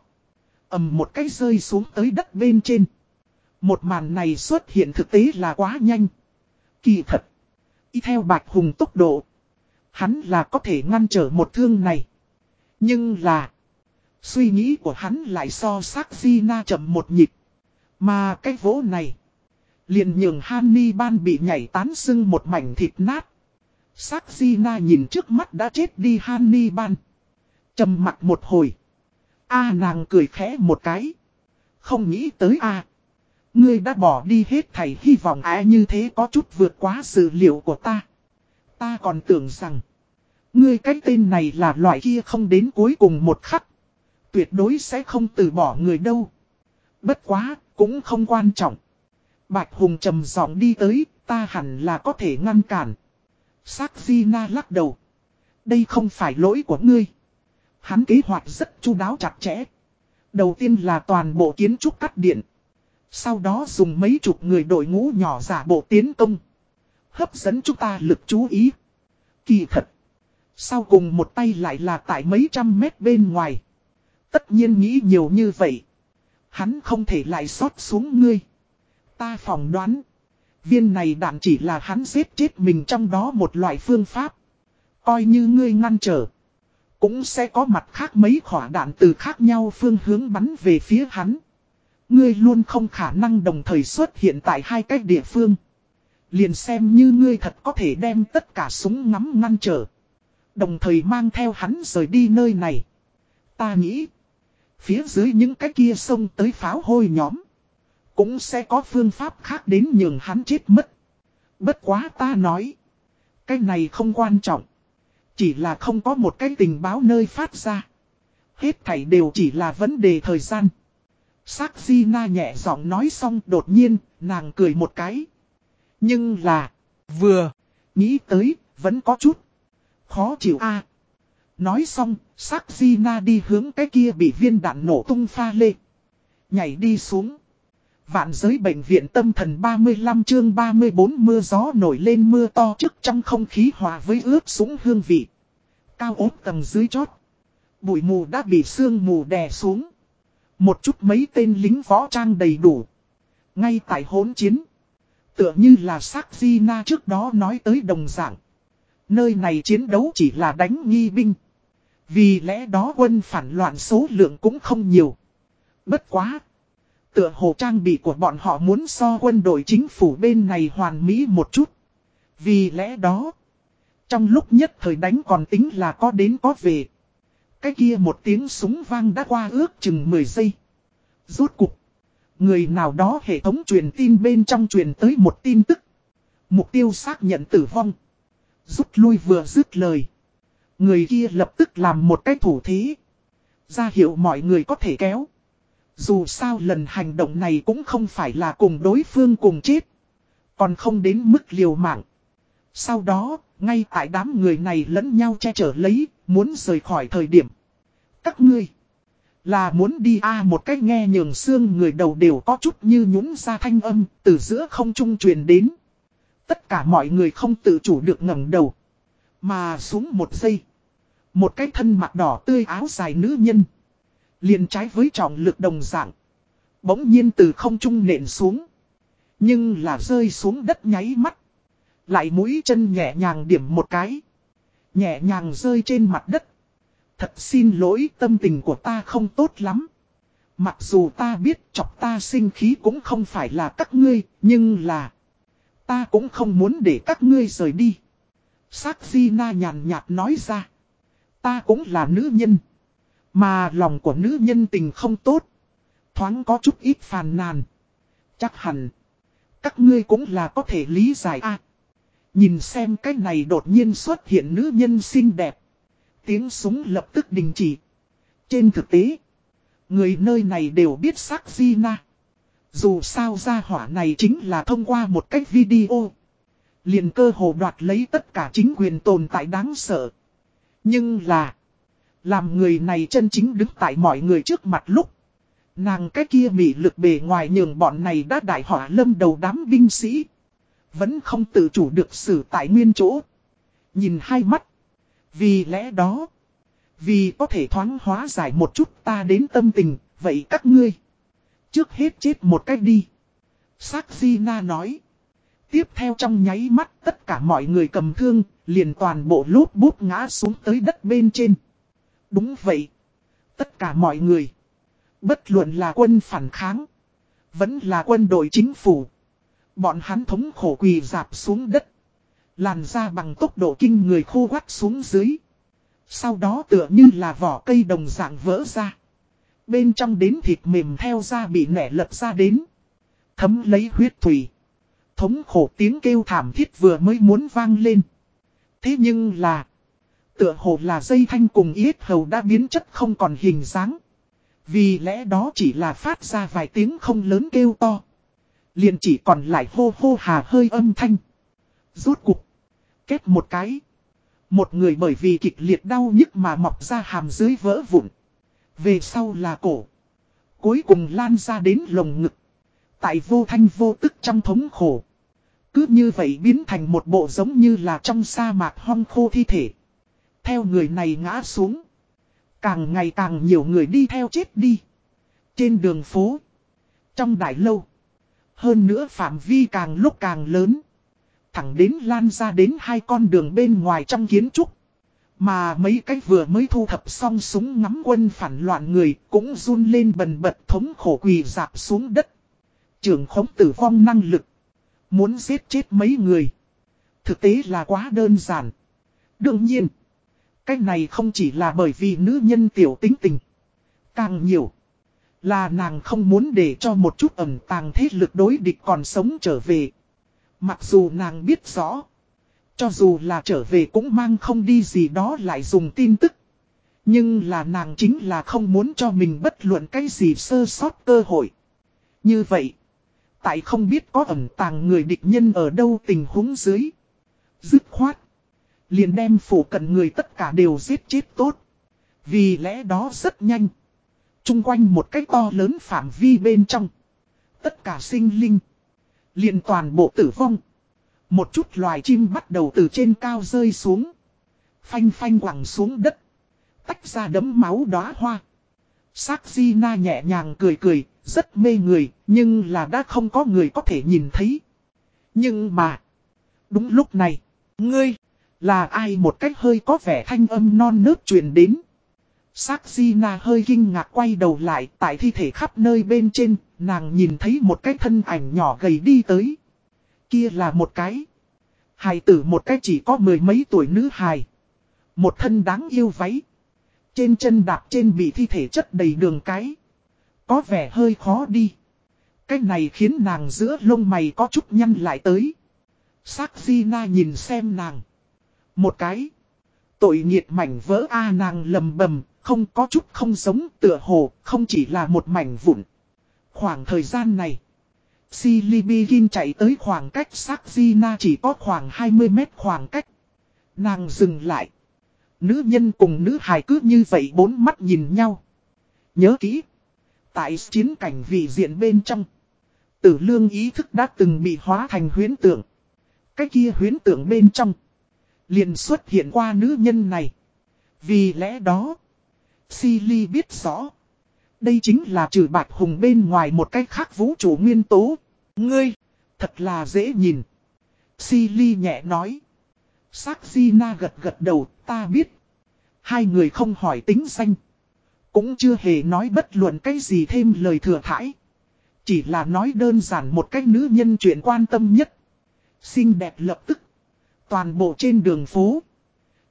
ầm một cái rơi xuống tới đất bên trên. Một màn này xuất hiện thực tế là quá nhanh. Kỳ thật. Y theo Bạch Hùng tốc độ. Hắn là có thể ngăn trở một thương này. Nhưng là, suy nghĩ của hắn lại so sắc di chậm một nhịp. Mà cái vỗ này, liền nhường Hanni ban bị nhảy tán sưng một mảnh thịt nát. Sắc nhìn trước mắt đã chết đi Hanni ban. trầm mặt một hồi. A nàng cười khẽ một cái. Không nghĩ tới A. Ngươi đã bỏ đi hết thảy hy vọng á như thế có chút vượt quá sự liệu của ta. Ta còn tưởng rằng. Ngươi cái tên này là loại kia không đến cuối cùng một khắc. Tuyệt đối sẽ không từ bỏ người đâu. Bất quá, cũng không quan trọng. Bạch Hùng trầm giọng đi tới, ta hẳn là có thể ngăn cản. Sắc Di Na lắc đầu. Đây không phải lỗi của ngươi. Hắn kế hoạch rất chu đáo chặt chẽ. Đầu tiên là toàn bộ kiến trúc cắt điện. Sau đó dùng mấy chục người đội ngũ nhỏ giả bộ tiến công. Hấp dẫn chúng ta lực chú ý. Kỳ thật. Sau cùng một tay lại là tại mấy trăm mét bên ngoài. Tất nhiên nghĩ nhiều như vậy. Hắn không thể lại xót xuống ngươi. Ta phỏng đoán. Viên này đạn chỉ là hắn giết chết mình trong đó một loại phương pháp. Coi như ngươi ngăn trở. Cũng sẽ có mặt khác mấy khỏa đạn từ khác nhau phương hướng bắn về phía hắn. Ngươi luôn không khả năng đồng thời xuất hiện tại hai cách địa phương. Liền xem như ngươi thật có thể đem tất cả súng ngắm ngăn trở. Đồng thời mang theo hắn rời đi nơi này. Ta nghĩ. Phía dưới những cái kia sông tới pháo hôi nhóm. Cũng sẽ có phương pháp khác đến nhường hắn chết mất. Bất quá ta nói. Cái này không quan trọng. Chỉ là không có một cái tình báo nơi phát ra. Hết thảy đều chỉ là vấn đề thời gian. Sắc Di Na nhẹ giọng nói xong đột nhiên, nàng cười một cái. Nhưng là, vừa, nghĩ tới, vẫn có chút. Khó chịu a Nói xong, sắc Di Na đi hướng cái kia bị viên đạn nổ tung pha lê. Nhảy đi xuống. Vạn giới bệnh viện tâm thần 35 chương 34 mưa gió nổi lên, mưa to trước trong không khí hòa với ướp súng hương vị. Cao ốp tầng dưới chót. Bụi mù đã bị sương mù đè xuống. Một chút mấy tên lính võ trang đầy đủ. Ngay tại hỗn chiến. Tựa như là sắc di na trước đó nói tới đồng dạng. Nơi này chiến đấu chỉ là đánh nghi binh. Vì lẽ đó quân phản loạn số lượng cũng không nhiều. Bất quá. Tựa hồ trang bị của bọn họ muốn so quân đội chính phủ bên này hoàn mỹ một chút. Vì lẽ đó. Trong lúc nhất thời đánh còn tính là có đến có về. Cái kia một tiếng súng vang đã qua ước chừng 10 giây. Rốt cục. Người nào đó hệ thống truyền tin bên trong truyền tới một tin tức. Mục tiêu xác nhận tử vong. Rút lui vừa dứt lời. Người kia lập tức làm một cái thủ thí. Ra hiệu mọi người có thể kéo. Dù sao lần hành động này cũng không phải là cùng đối phương cùng chết. Còn không đến mức liều mạng. Sau đó, ngay tại đám người này lẫn nhau che chở lấy, muốn rời khỏi thời điểm. Các ngươi là muốn đi a một cách nghe nhường xương người đầu đều có chút như nhũng ra thanh âm từ giữa không trung truyền đến. Tất cả mọi người không tự chủ được ngẩng đầu. Mà xuống một giây. Một cái thân mặt đỏ tươi áo dài nữ nhân liền trái với trọng lực đồng dạng. Bỗng nhiên từ không trung nện xuống. Nhưng là rơi xuống đất nháy mắt. Lại mũi chân nhẹ nhàng điểm một cái. Nhẹ nhàng rơi trên mặt đất. Thật xin lỗi tâm tình của ta không tốt lắm. Mặc dù ta biết chọc ta sinh khí cũng không phải là các ngươi, nhưng là... Ta cũng không muốn để các ngươi rời đi. Sắc Di Na nhàn nhạt nói ra. Ta cũng là nữ nhân. Mà lòng của nữ nhân tình không tốt. Thoáng có chút ít phàn nàn. Chắc hẳn. Các ngươi cũng là có thể lý giải a Nhìn xem cái này đột nhiên xuất hiện nữ nhân xinh đẹp. Tiếng súng lập tức đình chỉ. Trên thực tế, người nơi này đều biết sắc Gina. Dù sao ra hỏa này chính là thông qua một cách video. liền cơ hồ đoạt lấy tất cả chính quyền tồn tại đáng sợ. Nhưng là, làm người này chân chính đứng tại mọi người trước mặt lúc. Nàng cái kia mị lực bề ngoài nhường bọn này đã đại hỏa lâm đầu đám binh sĩ. Vẫn không tự chủ được xử tại nguyên chỗ. Nhìn hai mắt. Vì lẽ đó. Vì có thể thoáng hóa giải một chút ta đến tâm tình. Vậy các ngươi. Trước hết chết một cách đi. Sắc Gina nói. Tiếp theo trong nháy mắt tất cả mọi người cầm thương. Liền toàn bộ lốt bút ngã xuống tới đất bên trên. Đúng vậy. Tất cả mọi người. Bất luận là quân phản kháng. Vẫn là quân đội chính phủ. Bọn hắn thống khổ quỳ dạp xuống đất. Làn ra bằng tốc độ kinh người khô quắt xuống dưới. Sau đó tựa như là vỏ cây đồng dạng vỡ ra. Bên trong đến thịt mềm theo da bị nẻ lật ra đến. Thấm lấy huyết thủy. Thống khổ tiếng kêu thảm thiết vừa mới muốn vang lên. Thế nhưng là. Tựa hồ là dây thanh cùng yết hầu đã biến chất không còn hình dáng. Vì lẽ đó chỉ là phát ra vài tiếng không lớn kêu to. Liền chỉ còn lại hô hô hà hơi âm thanh. Rốt cục. Kết một cái. Một người bởi vì kịch liệt đau nhức mà mọc ra hàm dưới vỡ vụn. Về sau là cổ. Cuối cùng lan ra đến lồng ngực. Tại vô thanh vô tức trong thống khổ. Cứ như vậy biến thành một bộ giống như là trong sa mạc hong khô thi thể. Theo người này ngã xuống. Càng ngày càng nhiều người đi theo chết đi. Trên đường phố. Trong đại lâu. Hơn nữa phạm vi càng lúc càng lớn. Thẳng đến lan ra đến hai con đường bên ngoài trong kiến trúc. Mà mấy cái vừa mới thu thập xong súng ngắm quân phản loạn người cũng run lên bần bật thống khổ quỳ dạp xuống đất. Trưởng khống tử vong năng lực. Muốn giết chết mấy người. Thực tế là quá đơn giản. Đương nhiên. Cái này không chỉ là bởi vì nữ nhân tiểu tính tình. Càng nhiều. Là nàng không muốn để cho một chút ẩn tàng thế lực đối địch còn sống trở về. Mặc dù nàng biết rõ. Cho dù là trở về cũng mang không đi gì đó lại dùng tin tức. Nhưng là nàng chính là không muốn cho mình bất luận cái gì sơ sót cơ hội. Như vậy. Tại không biết có ẩn tàng người địch nhân ở đâu tình huống dưới. Dứt khoát. Liền đem phủ cận người tất cả đều giết chết tốt. Vì lẽ đó rất nhanh. Trung quanh một cái to lớn phạm vi bên trong. Tất cả sinh linh. Liền toàn bộ tử vong. Một chút loài chim bắt đầu từ trên cao rơi xuống. Phanh phanh quẳng xuống đất. Tách ra đấm máu đóa hoa. Sắc di na nhẹ nhàng cười cười, rất mê người, nhưng là đã không có người có thể nhìn thấy. Nhưng mà, đúng lúc này, ngươi, là ai một cách hơi có vẻ thanh âm non nớt truyền đến. Sắc di na hơi kinh ngạc quay đầu lại tại thi thể khắp nơi bên trên, nàng nhìn thấy một cái thân ảnh nhỏ gầy đi tới. Kia là một cái. Hài tử một cái chỉ có mười mấy tuổi nữ hài. Một thân đáng yêu váy. Trên chân đạp trên bị thi thể chất đầy đường cái. Có vẻ hơi khó đi. Cái này khiến nàng giữa lông mày có chút nhăn lại tới. Sắc di na nhìn xem nàng. Một cái. Tội nghiệt mảnh vỡ A nàng lầm bầm, không có chút không giống tựa hồ, không chỉ là một mảnh vụn. Khoảng thời gian này, Silibigin chạy tới khoảng cách Saxina chỉ có khoảng 20 mét khoảng cách. Nàng dừng lại. Nữ nhân cùng nữ hài cứ như vậy bốn mắt nhìn nhau. Nhớ kỹ. Tại chiến cảnh vị diện bên trong. Tử lương ý thức đã từng bị hóa thành huyến tượng. Cái kia huyến tượng bên trong. Liền xuất hiện qua nữ nhân này. Vì lẽ đó. Silly biết rõ. Đây chính là trừ bạch hùng bên ngoài một cách khác vũ trụ nguyên tố. Ngươi, thật là dễ nhìn. Silly nhẹ nói. Sắc gật gật đầu, ta biết. Hai người không hỏi tính danh. Cũng chưa hề nói bất luận cái gì thêm lời thừa thải. Chỉ là nói đơn giản một cách nữ nhân chuyện quan tâm nhất. Xinh đẹp lập tức. Toàn bộ trên đường phố.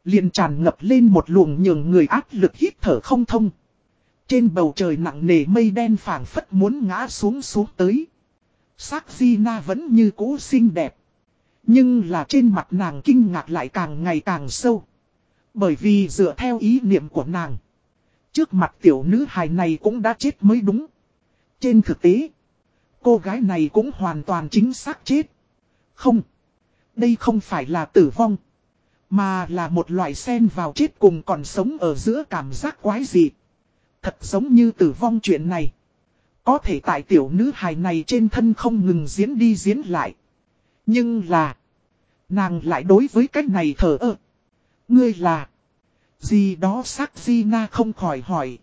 liền tràn ngập lên một luồng nhường người áp lực hít thở không thông. Trên bầu trời nặng nề mây đen phảng phất muốn ngã xuống xuống tới. Sắc Gina vẫn như cũ xinh đẹp. Nhưng là trên mặt nàng kinh ngạc lại càng ngày càng sâu. Bởi vì dựa theo ý niệm của nàng. Trước mặt tiểu nữ hài này cũng đã chết mới đúng. Trên thực tế, cô gái này cũng hoàn toàn chính xác chết. Không, đây không phải là tử vong. Mà là một loại sen vào chết cùng còn sống ở giữa cảm giác quái dị. Thật giống như tử vong chuyện này. Có thể tại tiểu nữ hài này trên thân không ngừng diễn đi diễn lại. Nhưng là. Nàng lại đối với cách này thở ơ. Ngươi là. Gì đó sắc na không khỏi hỏi.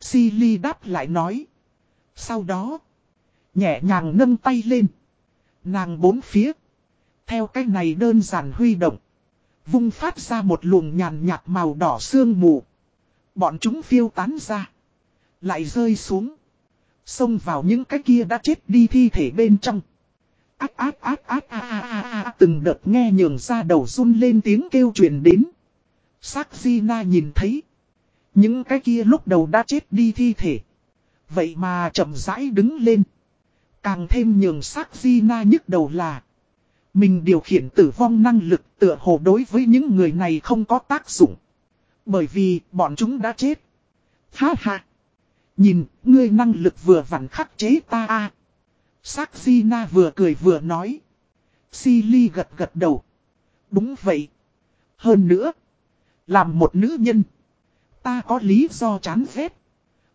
Silly đáp lại nói. Sau đó. Nhẹ nhàng nâng tay lên. Nàng bốn phía. Theo cách này đơn giản huy động. Vung phát ra một luồng nhàn nhạt màu đỏ sương mù. Bọn chúng phiêu tán ra. Lại rơi xuống. Xông vào những cái kia đã chết đi thi thể bên trong. Ác ác ác ác ác ác ác từng đợt nghe nhường ra đầu run lên tiếng kêu truyền đến. Sắc Gina nhìn thấy. Những cái kia lúc đầu đã chết đi thi thể. Vậy mà chậm rãi đứng lên. Càng thêm nhường sắc Gina nhức đầu là. Mình điều khiển tử vong năng lực tựa hồ đối với những người này không có tác dụng. Bởi vì bọn chúng đã chết. Ha ha. Nhìn, ngươi năng lực vừa vặn khắc chế ta a. Sắc Gina vừa cười vừa nói. Silly gật gật đầu. Đúng vậy. Hơn nữa. Làm một nữ nhân. Ta có lý do chán ghét.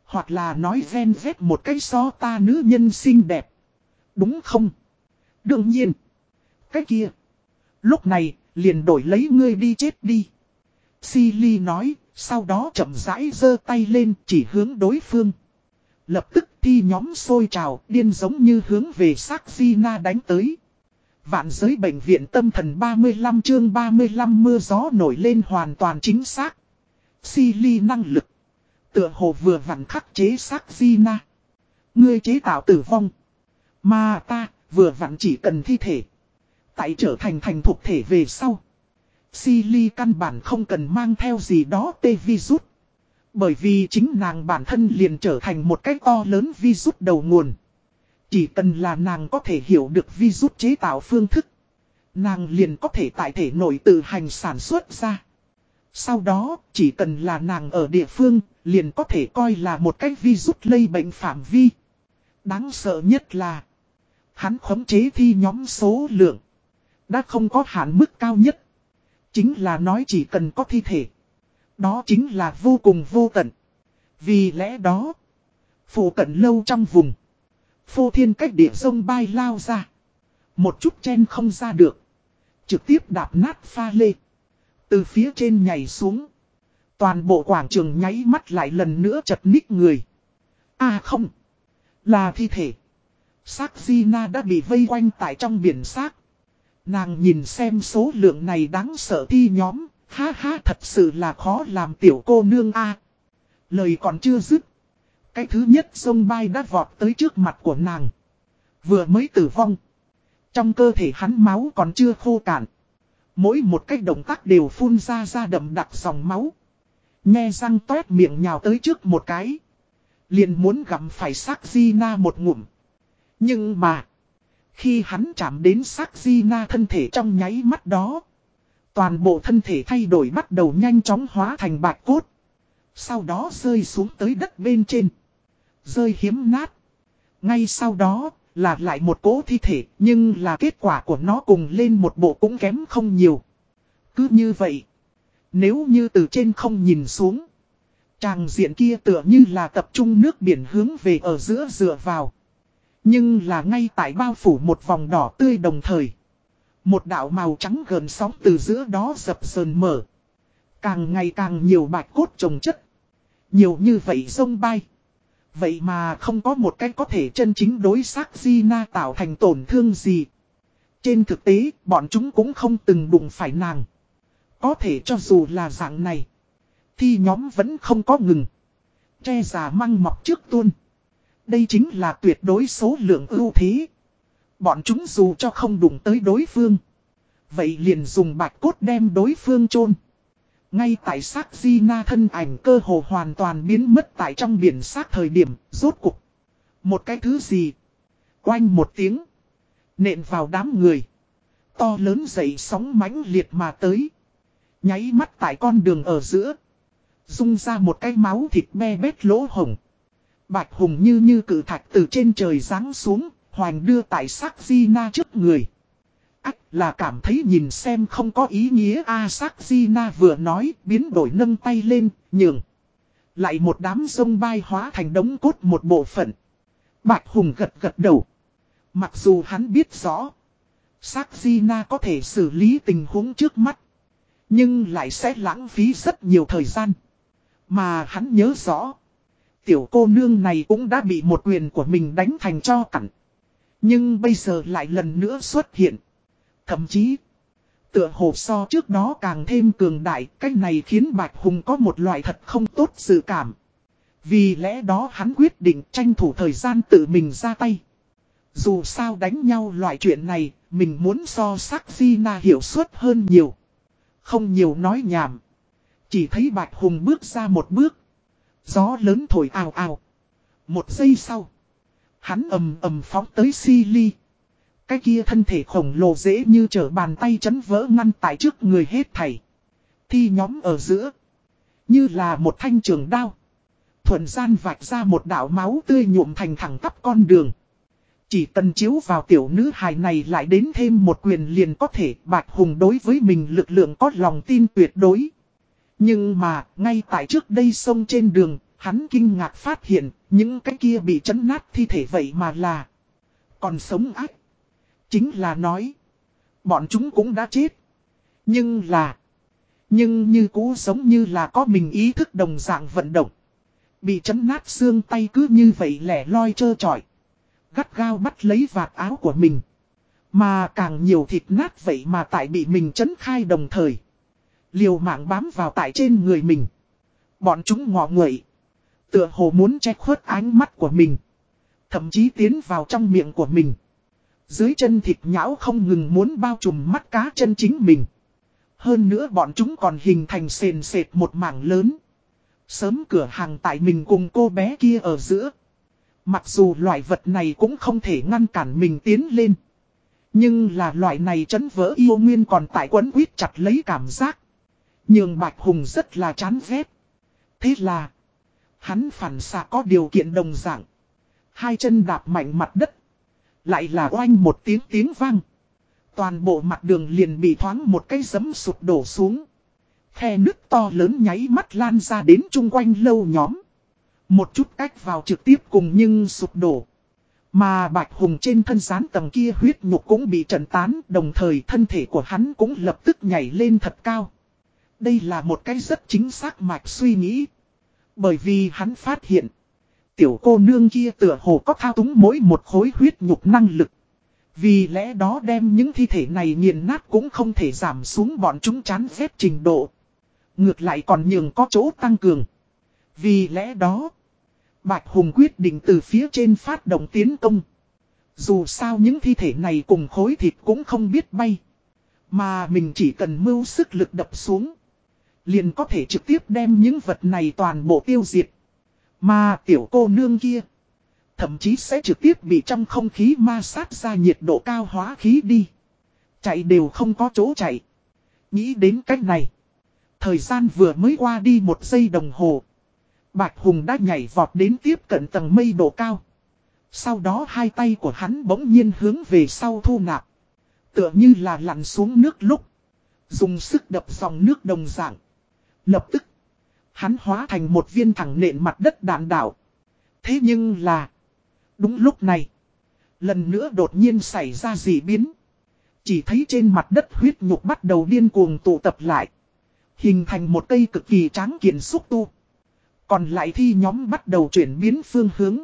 Hoặc là nói ghen ghét một cái so ta nữ nhân xinh đẹp. Đúng không? Đương nhiên. Cái kia. Lúc này, liền đổi lấy ngươi đi chết đi. Silly nói, sau đó chậm rãi giơ tay lên chỉ hướng đối phương. Lập tức thi nhóm sôi trào, điên giống như hướng về sắc Gina đánh tới. Vạn giới bệnh viện tâm thần 35 chương 35 mưa gió nổi lên hoàn toàn chính xác. Silly năng lực. Tựa hồ vừa vặn khắc chế sắc Gina. Ngươi chế tạo tử vong. Mà ta, vừa vặn chỉ cần thi thể. Tại trở thành thành thuộc thể về sau. Silly căn bản không cần mang theo gì đó tê virus. Bởi vì chính nàng bản thân liền trở thành một cái to lớn virus đầu nguồn. Chỉ cần là nàng có thể hiểu được virus chế tạo phương thức. Nàng liền có thể tại thể nội tự hành sản xuất ra. Sau đó, chỉ cần là nàng ở địa phương, liền có thể coi là một cái virus lây bệnh phạm vi. Đáng sợ nhất là, hắn khống chế thi nhóm số lượng. Đã không có hạn mức cao nhất. Chính là nói chỉ cần có thi thể. Đó chính là vô cùng vô tận. Vì lẽ đó, phụ cận lâu trong vùng. Phô thiên cách địa sông bay lao ra. Một chút chen không ra được. Trực tiếp đạp nát pha lê. Từ phía trên nhảy xuống. Toàn bộ quảng trường nháy mắt lại lần nữa chật ních người. À không. Là thi thể. Xác Gina đã bị vây quanh tại trong biển xác. Nàng nhìn xem số lượng này đáng sợ thi nhóm. Ha ha, thật sự là khó làm tiểu cô nương a. Lời còn chưa dứt. Cái thứ nhất sông bay đã vọt tới trước mặt của nàng. Vừa mới tử vong. Trong cơ thể hắn máu còn chưa khô cạn. Mỗi một cách động tác đều phun ra ra đậm đặc dòng máu. Nghe răng toét miệng nhào tới trước một cái. Liền muốn gặm phải xác di na một ngụm. Nhưng mà. Khi hắn chạm đến xác di na thân thể trong nháy mắt đó. Toàn bộ thân thể thay đổi bắt đầu nhanh chóng hóa thành bạch cốt. Sau đó rơi xuống tới đất bên trên. Rơi hiếm nát. Ngay sau đó là lại một cỗ thi thể, nhưng là kết quả của nó cùng lên một bộ cũng kém không nhiều. Cứ như vậy. Nếu như từ trên không nhìn xuống. Tràng diện kia tựa như là tập trung nước biển hướng về ở giữa dựa vào. Nhưng là ngay tại bao phủ một vòng đỏ tươi đồng thời. Một đạo màu trắng gần sóng từ giữa đó dập sờn mở. Càng ngày càng nhiều bạch cốt trồng chất. Nhiều như vậy sông bay. Vậy mà không có một cách có thể chân chính đối xác Gina tạo thành tổn thương gì. Trên thực tế, bọn chúng cũng không từng đụng phải nàng. Có thể cho dù là dạng này. Thì nhóm vẫn không có ngừng. Tre già măng mọc trước tuôn. Đây chính là tuyệt đối số lượng ưu thế. Bọn chúng dù cho không đụng tới đối phương. Vậy liền dùng bạch cốt đem đối phương chôn ngay tại xác di na thân ảnh cơ hồ hoàn toàn biến mất tại trong biển xác thời điểm, rốt cục. Một cái thứ gì? Quanh một tiếng. Nện vào đám người. To lớn dậy sóng mãnh liệt mà tới. Nháy mắt tại con đường ở giữa. Dung ra một cái máu thịt me bét lỗ hồng. Bạch hùng như như cử thạch từ trên trời giáng xuống, Hoành đưa tại xác di na trước người. Ách là cảm thấy nhìn xem không có ý nghĩa a sắc di na vừa nói biến đổi nâng tay lên, nhường. Lại một đám sông bay hóa thành đống cốt một bộ phận. Bạch Hùng gật gật đầu. Mặc dù hắn biết rõ. Sắc di na có thể xử lý tình huống trước mắt. Nhưng lại sẽ lãng phí rất nhiều thời gian. Mà hắn nhớ rõ. Tiểu cô nương này cũng đã bị một quyền của mình đánh thành cho cặn. Nhưng bây giờ lại lần nữa xuất hiện. Thậm chí, tựa hồ so trước đó càng thêm cường đại, cái này khiến Bạch Hùng có một loại thật không tốt sự cảm. Vì lẽ đó hắn quyết định tranh thủ thời gian tự mình ra tay. Dù sao đánh nhau loại chuyện này, mình muốn so sắc Na hiểu suất hơn nhiều. Không nhiều nói nhảm. Chỉ thấy Bạch Hùng bước ra một bước. Gió lớn thổi ào ào. Một giây sau. Hắn ầm ầm phóng tới Si cái kia thân thể khổng lồ dễ như trở bàn tay chấn vỡ ngăn tại trước người hết thảy. Thi nhóm ở giữa. Như là một thanh trường đao. Thuận gian vạch ra một đảo máu tươi nhuộm thành thẳng tắp con đường. Chỉ cần chiếu vào tiểu nữ hài này lại đến thêm một quyền liền có thể Bạch Hùng đối với mình lực lượng có lòng tin tuyệt đối. Nhưng mà, ngay tại trước đây sông trên đường, hắn kinh ngạc phát hiện, những cái kia bị chấn nát thi thể vậy mà là còn sống ác. Chính là nói, bọn chúng cũng đã chết. Nhưng là, nhưng như cũ sống như là có mình ý thức đồng dạng vận động. Bị chấn nát xương tay cứ như vậy lẻ loi trơ trọi. Gắt gao bắt lấy vạt áo của mình. Mà càng nhiều thịt nát vậy mà tại bị mình chấn khai đồng thời. Liều mạng bám vào tại trên người mình. Bọn chúng ngọ ngợi. Tựa hồ muốn che khuất ánh mắt của mình. Thậm chí tiến vào trong miệng của mình. Dưới chân thịt nhão không ngừng muốn bao trùm mắt cá chân chính mình. Hơn nữa bọn chúng còn hình thành sền sệt một mảng lớn. Sớm cửa hàng tại mình cùng cô bé kia ở giữa. Mặc dù loại vật này cũng không thể ngăn cản mình tiến lên. Nhưng là loại này chấn vỡ yêu nguyên còn tại quấn quýt chặt lấy cảm giác. Nhưng Bạch Hùng rất là chán ghét. Thế là, hắn phản xạ có điều kiện đồng dạng. Hai chân đạp mạnh mặt đất. Lại là oanh một tiếng tiếng vang. Toàn bộ mặt đường liền bị thoáng một cái giấm sụp đổ xuống. Khe nước to lớn nháy mắt lan ra đến chung quanh lâu nhóm. Một chút cách vào trực tiếp cùng nhưng sụp đổ. Mà Bạch Hùng trên thân rán tầng kia huyết nhục cũng bị trận tán, đồng thời thân thể của hắn cũng lập tức nhảy lên thật cao. Đây là một cái rất chính xác mạch suy nghĩ. Bởi vì hắn phát hiện, tiểu cô nương kia tựa hồ có thao túng mỗi một khối huyết nhục năng lực. Vì lẽ đó đem những thi thể này nghiền nát cũng không thể giảm xuống bọn chúng chán ghét trình độ. Ngược lại còn nhường có chỗ tăng cường. Vì lẽ đó, Bạch Hùng quyết định từ phía trên phát động tiến công. Dù sao những thi thể này cùng khối thịt cũng không biết bay. Mà mình chỉ cần mưu sức lực đập xuống. Liền có thể trực tiếp đem những vật này toàn bộ tiêu diệt. Mà tiểu cô nương kia. Thậm chí sẽ trực tiếp bị trong không khí ma sát ra nhiệt độ cao hóa khí đi. Chạy đều không có chỗ chạy. Nghĩ đến cách này. Thời gian vừa mới qua đi một giây đồng hồ. Bạch Hùng đã nhảy vọt đến tiếp cận tầng mây độ cao. Sau đó hai tay của hắn bỗng nhiên hướng về sau thu nạp. Tựa như là lặn xuống nước lúc. Dùng sức đập dòng nước đồng dạng. Lập tức. Hắn hóa thành một viên thẳng nện mặt đất đạn đảo. Thế nhưng là. Đúng lúc này. Lần nữa đột nhiên xảy ra dị biến. Chỉ thấy trên mặt đất huyết nhục bắt đầu điên cuồng tụ tập lại. Hình thành một cây cực kỳ tráng kiện xúc tu. Còn lại thi nhóm bắt đầu chuyển biến phương hướng.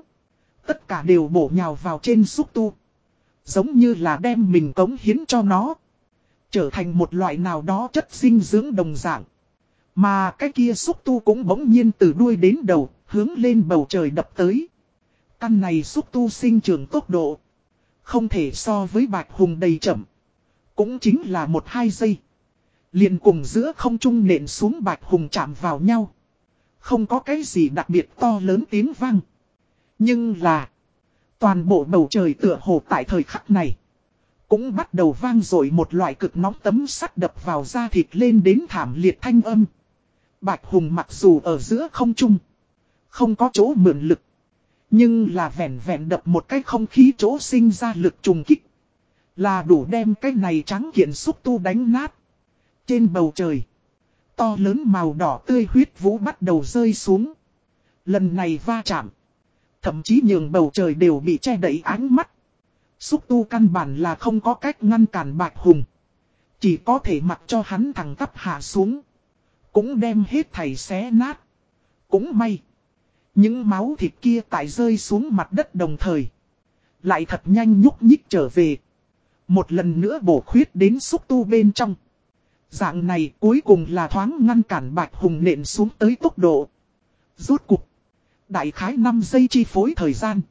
Tất cả đều bổ nhào vào trên xúc tu. Giống như là đem mình cống hiến cho nó. Trở thành một loại nào đó chất dinh dưỡng đồng dạng. Mà cái kia xúc tu cũng bỗng nhiên từ đuôi đến đầu, hướng lên bầu trời đập tới. Căn này xúc tu sinh trưởng tốc độ. Không thể so với bạch hùng đầy chậm. Cũng chính là một hai giây. liền cùng giữa không trung nện xuống bạch hùng chạm vào nhau. Không có cái gì đặc biệt to lớn tiếng vang. Nhưng là. Toàn bộ bầu trời tựa hồ tại thời khắc này. Cũng bắt đầu vang rồi một loại cực nóng tấm sắt đập vào da thịt lên đến thảm liệt thanh âm. Bạch Hùng mặc dù ở giữa không trung. Không có chỗ mượn lực. Nhưng là vẹn vẹn đập một cái không khí chỗ sinh ra lực trùng kích. Là đủ đem cái này trắng kiện xúc tu đánh nát. Trên bầu trời. To lớn màu đỏ tươi huyết vũ bắt đầu rơi xuống. Lần này va chạm. Thậm chí nhường bầu trời đều bị che đẩy ánh mắt. Xúc tu căn bản là không có cách ngăn cản bạch hùng. Chỉ có thể mặc cho hắn thẳng tắp hạ xuống. Cũng đem hết thầy xé nát. Cũng may. Những máu thịt kia tại rơi xuống mặt đất đồng thời. Lại thật nhanh nhúc nhích trở về. Một lần nữa bổ khuyết đến xúc tu bên trong. Dạng này cuối cùng là thoáng ngăn cản Bạch Hùng nện xuống tới tốc độ. Rốt cục. Đại khái 5 giây chi phối thời gian.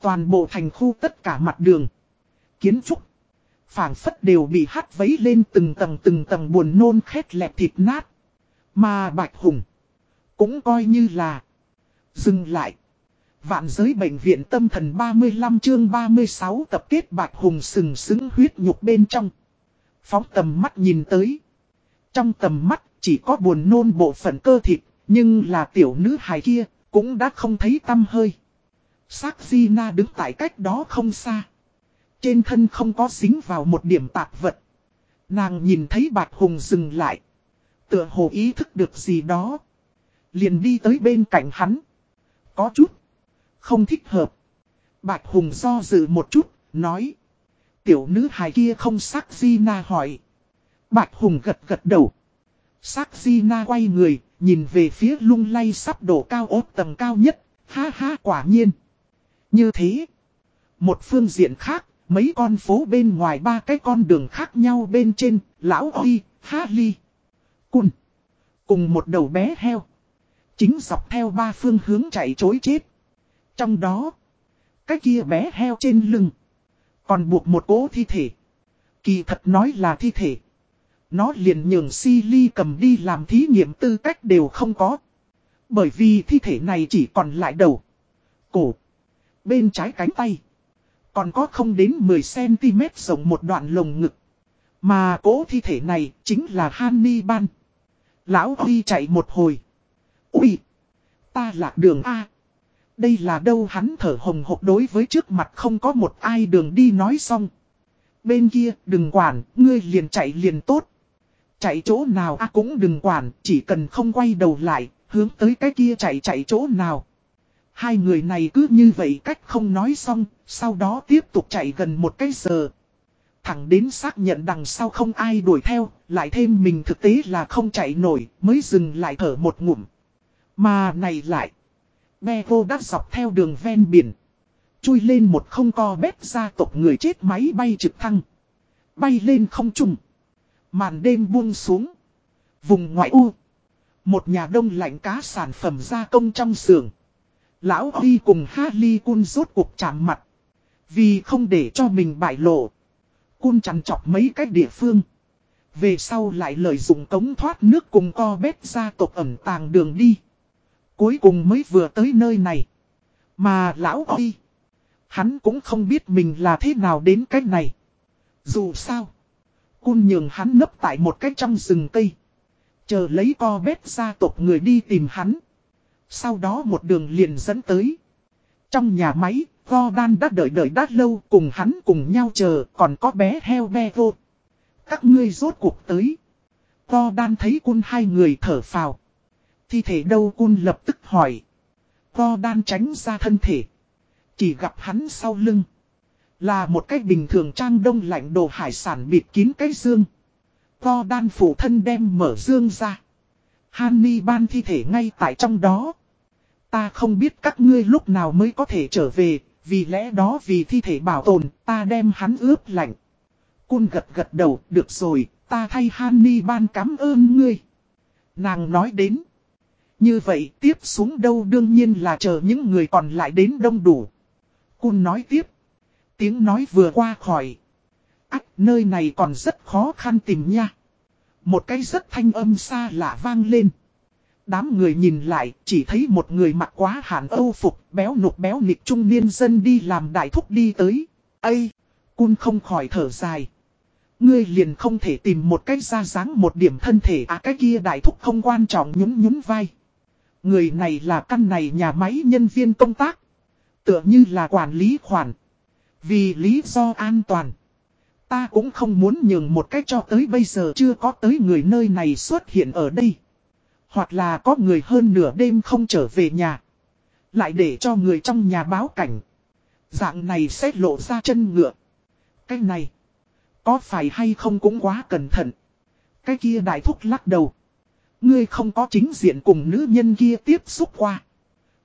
Toàn bộ thành khu tất cả mặt đường. Kiến trúc. phảng phất đều bị hát vấy lên từng tầng từng tầng buồn nôn khét lẹp thịt nát. Mà Bạch Hùng. Cũng coi như là. Dừng lại. Vạn giới bệnh viện tâm thần 35 chương 36 tập kết Bạch Hùng sừng sững huyết nhục bên trong. Phóng tầm mắt nhìn tới. Trong tầm mắt chỉ có buồn nôn bộ phận cơ thịt, nhưng là tiểu nữ hài kia, cũng đã không thấy tâm hơi. Sắc di na đứng tại cách đó không xa. Trên thân không có dính vào một điểm tạp vật. Nàng nhìn thấy Bạch Hùng dừng lại. Tựa hồ ý thức được gì đó. Liền đi tới bên cạnh hắn. Có chút. Không thích hợp. Bạch Hùng do dự một chút, nói. Tiểu nữ hài kia không sắc Gina hỏi. Bạch Hùng gật gật đầu. Sắc Gina quay người, nhìn về phía lung lay sắp đổ cao ốt tầng cao nhất. Ha ha quả nhiên. Như thế. Một phương diện khác, mấy con phố bên ngoài ba cái con đường khác nhau bên trên, lão Huy, Ha Ly, Cun. Cùng một đầu bé heo. Chính dọc theo ba phương hướng chạy chối chết. Trong đó, cái kia bé heo trên lưng. Còn buộc một cố thi thể. Kỳ thật nói là thi thể. Nó liền nhường si ly cầm đi làm thí nghiệm tư cách đều không có. Bởi vì thi thể này chỉ còn lại đầu. Cổ. Bên trái cánh tay. Còn có không đến 10cm rộng một đoạn lồng ngực. Mà cố thi thể này chính là Hannibal. Lão Huy chạy một hồi. Ui! Ta lạc đường A. Đây là đâu hắn thở hồng hộc đối với trước mặt không có một ai đường đi nói xong. Bên kia đừng quản, ngươi liền chạy liền tốt. Chạy chỗ nào a cũng đừng quản, chỉ cần không quay đầu lại, hướng tới cái kia chạy chạy chỗ nào. Hai người này cứ như vậy cách không nói xong, sau đó tiếp tục chạy gần một cái giờ. Thẳng đến xác nhận đằng sau không ai đuổi theo, lại thêm mình thực tế là không chạy nổi, mới dừng lại thở một ngụm. Mà này lại, Be vô đã dọc theo đường ven biển. Chui lên một không co bếp gia tộc người chết máy bay trực thăng. Bay lên không trung. Màn đêm buông xuống. Vùng ngoại u. Một nhà đông lạnh cá sản phẩm gia công trong xưởng. Lão Huy cùng Harley Cun rốt cuộc chạm mặt. Vì không để cho mình bại lộ. Cun chằn chọc mấy cái địa phương. Về sau lại lợi dụng cống thoát nước cùng co bếp gia tộc ẩn tàng đường đi. Cuối cùng mới vừa tới nơi này. Mà lão Huy. Hắn cũng không biết mình là thế nào đến cách này. Dù sao. Cun nhường hắn nấp tại một cái trong rừng cây. Chờ lấy co bếp gia tộc người đi tìm hắn. Sau đó một đường liền dẫn tới. Trong nhà máy, Gordon đã đợi đợi đã lâu cùng hắn cùng nhau chờ còn có bé heo be vô. Các ngươi rốt cuộc tới. Gordon thấy cun hai người thở phào. Thi thể đâu cun lập tức hỏi. Gordon tránh ra thân thể. Chỉ gặp hắn sau lưng. Là một cách bình thường trang đông lạnh đồ hải sản bịt kín cái dương. Co đan phủ thân đem mở dương ra. Hanni ban thi thể ngay tại trong đó. Ta không biết các ngươi lúc nào mới có thể trở về, vì lẽ đó vì thi thể bảo tồn, ta đem hắn ướp lạnh. Cun gật gật đầu, được rồi, ta thay Hanni ban cảm ơn ngươi. Nàng nói đến. Như vậy tiếp xuống đâu đương nhiên là chờ những người còn lại đến đông đủ. Cun nói tiếp. Tiếng nói vừa qua khỏi. Ách, nơi này còn rất khó khăn tìm nha. Một cái rất thanh âm xa lạ vang lên. Đám người nhìn lại, chỉ thấy một người mặc quá hàn âu phục, béo nục béo nịch trung niên dân đi làm đại thúc đi tới. Ây! Cun không khỏi thở dài. Ngươi liền không thể tìm một cách ra dáng một điểm thân thể à cái kia đại thúc không quan trọng nhún nhún vai. Người này là căn này nhà máy nhân viên công tác. Tựa như là quản lý khoản. Vì lý do an toàn. Ta cũng không muốn nhường một cách cho tới bây giờ chưa có tới người nơi này xuất hiện ở đây. Hoặc là có người hơn nửa đêm không trở về nhà. Lại để cho người trong nhà báo cảnh. Dạng này sẽ lộ ra chân ngựa. Cái này. Có phải hay không cũng quá cẩn thận. Cái kia đại thúc lắc đầu. Ngươi không có chính diện cùng nữ nhân kia tiếp xúc qua.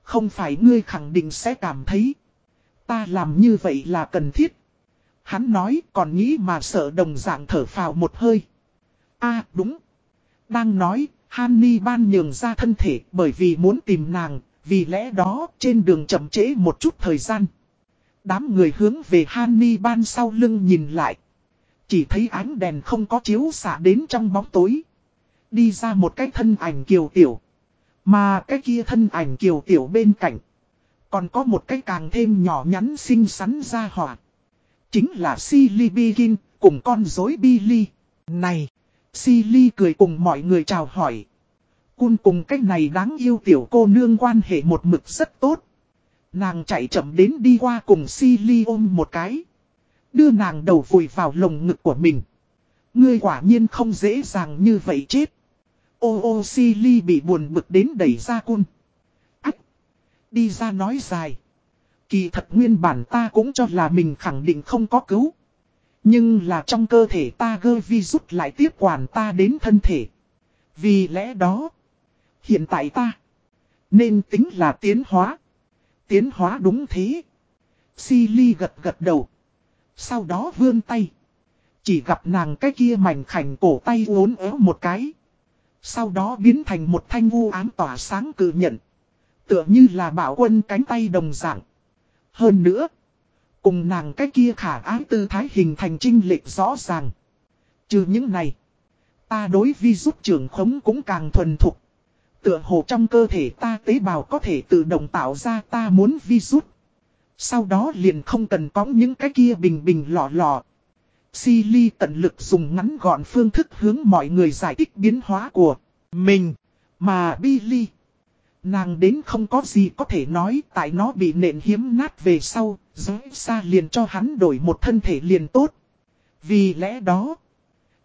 Không phải ngươi khẳng định sẽ cảm thấy. Ta làm như vậy là cần thiết. Hắn nói còn nghĩ mà sợ đồng dạng thở phào một hơi. a đúng. Đang nói, Hanni ban nhường ra thân thể bởi vì muốn tìm nàng, vì lẽ đó trên đường chậm trễ một chút thời gian. Đám người hướng về Hanni ban sau lưng nhìn lại. Chỉ thấy ánh đèn không có chiếu xạ đến trong bóng tối. Đi ra một cái thân ảnh kiều tiểu. Mà cái kia thân ảnh kiều tiểu bên cạnh. Còn có một cái càng thêm nhỏ nhắn xinh xắn ra hỏa. Chính là Silly Begin cùng con dối Billy. Này, Silly cười cùng mọi người chào hỏi. Cun cùng cách này đáng yêu tiểu cô nương quan hệ một mực rất tốt. Nàng chạy chậm đến đi qua cùng Silly ôm một cái. Đưa nàng đầu vùi vào lồng ngực của mình. Ngươi quả nhiên không dễ dàng như vậy chết. Ô ô Silly bị buồn bực đến đẩy ra cun. Ách! Đi ra nói dài. Kỳ thật nguyên bản ta cũng cho là mình khẳng định không có cứu. Nhưng là trong cơ thể ta gơ vi rút lại tiếp quản ta đến thân thể. Vì lẽ đó, hiện tại ta nên tính là tiến hóa. Tiến hóa đúng thế. Silly gật gật đầu. Sau đó vươn tay. Chỉ gặp nàng cái kia mảnh khảnh cổ tay uốn éo một cái. Sau đó biến thành một thanh u ám tỏa sáng cự nhận. Tựa như là bảo quân cánh tay đồng dạng. Hơn nữa, cùng nàng cái kia khả ái tư thái hình thành trinh lệch rõ ràng. Trừ những này, ta đối vi rút trưởng khống cũng càng thuần thục. Tựa hồ trong cơ thể ta tế bào có thể tự động tạo ra ta muốn vi rút. Sau đó liền không cần có những cái kia bình bình lọ lọ. Silly tận lực dùng ngắn gọn phương thức hướng mọi người giải thích biến hóa của mình. Mà Billy Nàng đến không có gì có thể nói tại nó bị nện hiếm nát về sau, giới xa liền cho hắn đổi một thân thể liền tốt. Vì lẽ đó,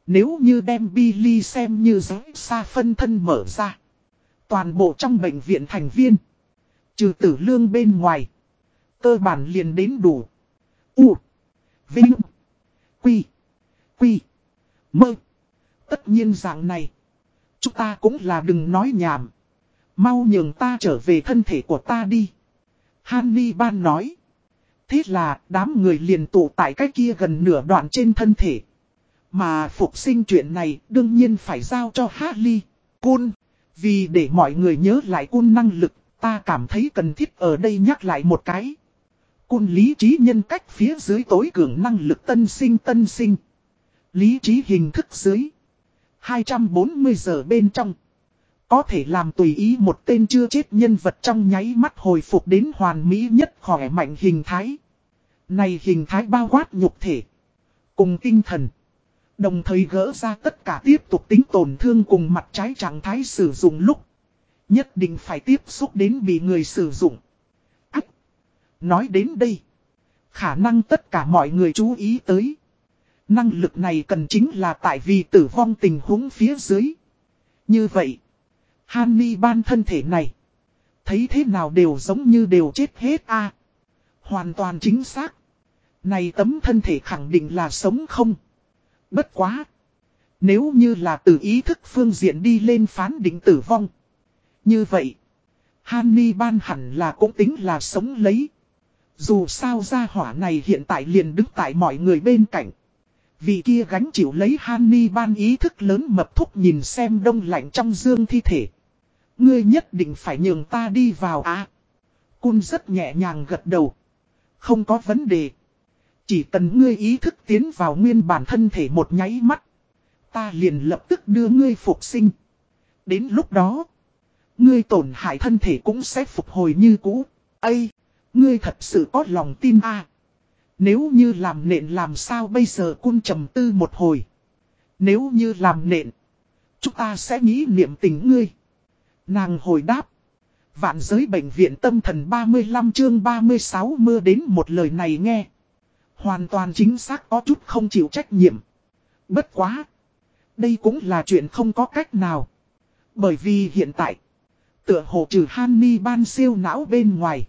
nếu như đem Billy xem như giới xa phân thân mở ra, toàn bộ trong bệnh viện thành viên, trừ tử lương bên ngoài, cơ bản liền đến đủ. U, Vinh, Quy, Quy, Mơ. Tất nhiên dạng này, chúng ta cũng là đừng nói nhảm. Mau nhường ta trở về thân thể của ta đi. Hanni ban nói. Thế là đám người liền tụ tại cái kia gần nửa đoạn trên thân thể. Mà phục sinh chuyện này đương nhiên phải giao cho Harley, Cun. Vì để mọi người nhớ lại Cun năng lực, ta cảm thấy cần thiết ở đây nhắc lại một cái. Cun lý trí nhân cách phía dưới tối cường năng lực tân sinh tân sinh. Lý trí hình thức dưới. 240 giờ bên trong. Có thể làm tùy ý một tên chưa chết nhân vật trong nháy mắt hồi phục đến hoàn mỹ nhất khỏe mạnh hình thái. Này hình thái bao quát nhục thể. Cùng tinh thần. Đồng thời gỡ ra tất cả tiếp tục tính tổn thương cùng mặt trái trạng thái sử dụng lúc. Nhất định phải tiếp xúc đến bị người sử dụng. Ách! Nói đến đây. Khả năng tất cả mọi người chú ý tới. Năng lực này cần chính là tại vì tử vong tình huống phía dưới. Như vậy. Hanni ban thân thể này. Thấy thế nào đều giống như đều chết hết a Hoàn toàn chính xác. Này tấm thân thể khẳng định là sống không. Bất quá. Nếu như là từ ý thức phương diện đi lên phán định tử vong. Như vậy. Hanni ban hẳn là cũng tính là sống lấy. Dù sao gia hỏa này hiện tại liền đứng tại mọi người bên cạnh. Vì kia gánh chịu lấy Hanni ban ý thức lớn mập thúc nhìn xem đông lạnh trong dương thi thể. Ngươi nhất định phải nhường ta đi vào à. Cun rất nhẹ nhàng gật đầu. Không có vấn đề. Chỉ cần ngươi ý thức tiến vào nguyên bản thân thể một nháy mắt. Ta liền lập tức đưa ngươi phục sinh. Đến lúc đó. Ngươi tổn hại thân thể cũng sẽ phục hồi như cũ. Ây! Ngươi thật sự có lòng tin à. Nếu như làm nện làm sao bây giờ cun trầm tư một hồi. Nếu như làm nện. Chúng ta sẽ nghĩ niệm tình ngươi. Nàng hồi đáp. Vạn giới bệnh viện tâm thần 35 chương 36 mưa đến một lời này nghe. Hoàn toàn chính xác có chút không chịu trách nhiệm. Bất quá. Đây cũng là chuyện không có cách nào. Bởi vì hiện tại. Tựa hồ trừ Hanni ban siêu não bên ngoài.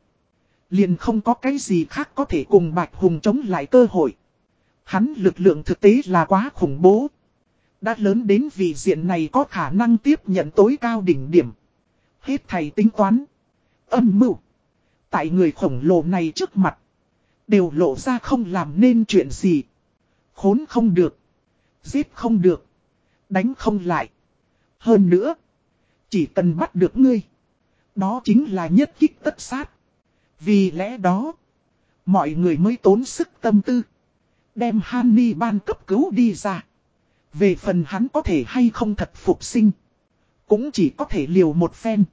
Liền không có cái gì khác có thể cùng Bạch Hùng chống lại cơ hội. Hắn lực lượng thực tế là quá khủng bố. Đã lớn đến vì diện này có khả năng tiếp nhận tối cao đỉnh điểm. Hết thầy tính toán. Âm mưu. Tại người khổng lồ này trước mặt. Đều lộ ra không làm nên chuyện gì. Khốn không được. Giết không được. Đánh không lại. Hơn nữa. Chỉ cần bắt được ngươi. Đó chính là nhất kích tất sát. Vì lẽ đó. Mọi người mới tốn sức tâm tư. Đem Hanni ban cấp cứu đi ra. Về phần hắn có thể hay không thật phục sinh. Cũng chỉ có thể liều một phen.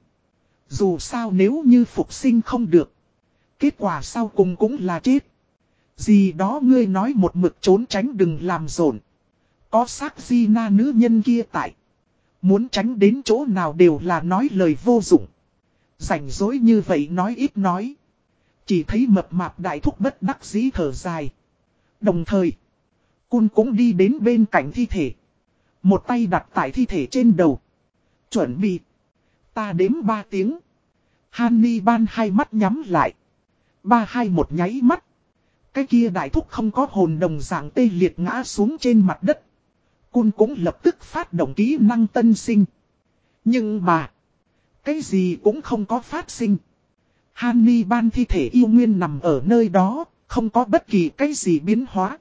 Dù sao nếu như phục sinh không được. Kết quả sau cùng cũng là chết. Gì đó ngươi nói một mực trốn tránh đừng làm rộn. Có xác di na nữ nhân kia tại. Muốn tránh đến chỗ nào đều là nói lời vô dụng. Rảnh dối như vậy nói ít nói. Chỉ thấy mập mạp đại thúc bất đắc dĩ thở dài. Đồng thời, cun cũng đi đến bên cạnh thi thể. Một tay đặt tại thi thể trên đầu. Chuẩn bị. Ta đếm ba tiếng. Hanni ban hai mắt nhắm lại. Ba hai một nháy mắt. Cái kia đại thúc không có hồn đồng dạng tê liệt ngã xuống trên mặt đất. Cun cũng lập tức phát động kỹ năng tân sinh. Nhưng mà. Cái gì cũng không có phát sinh. Hanni ban thi thể yêu nguyên nằm ở nơi đó. Không có bất kỳ cái gì biến hóa.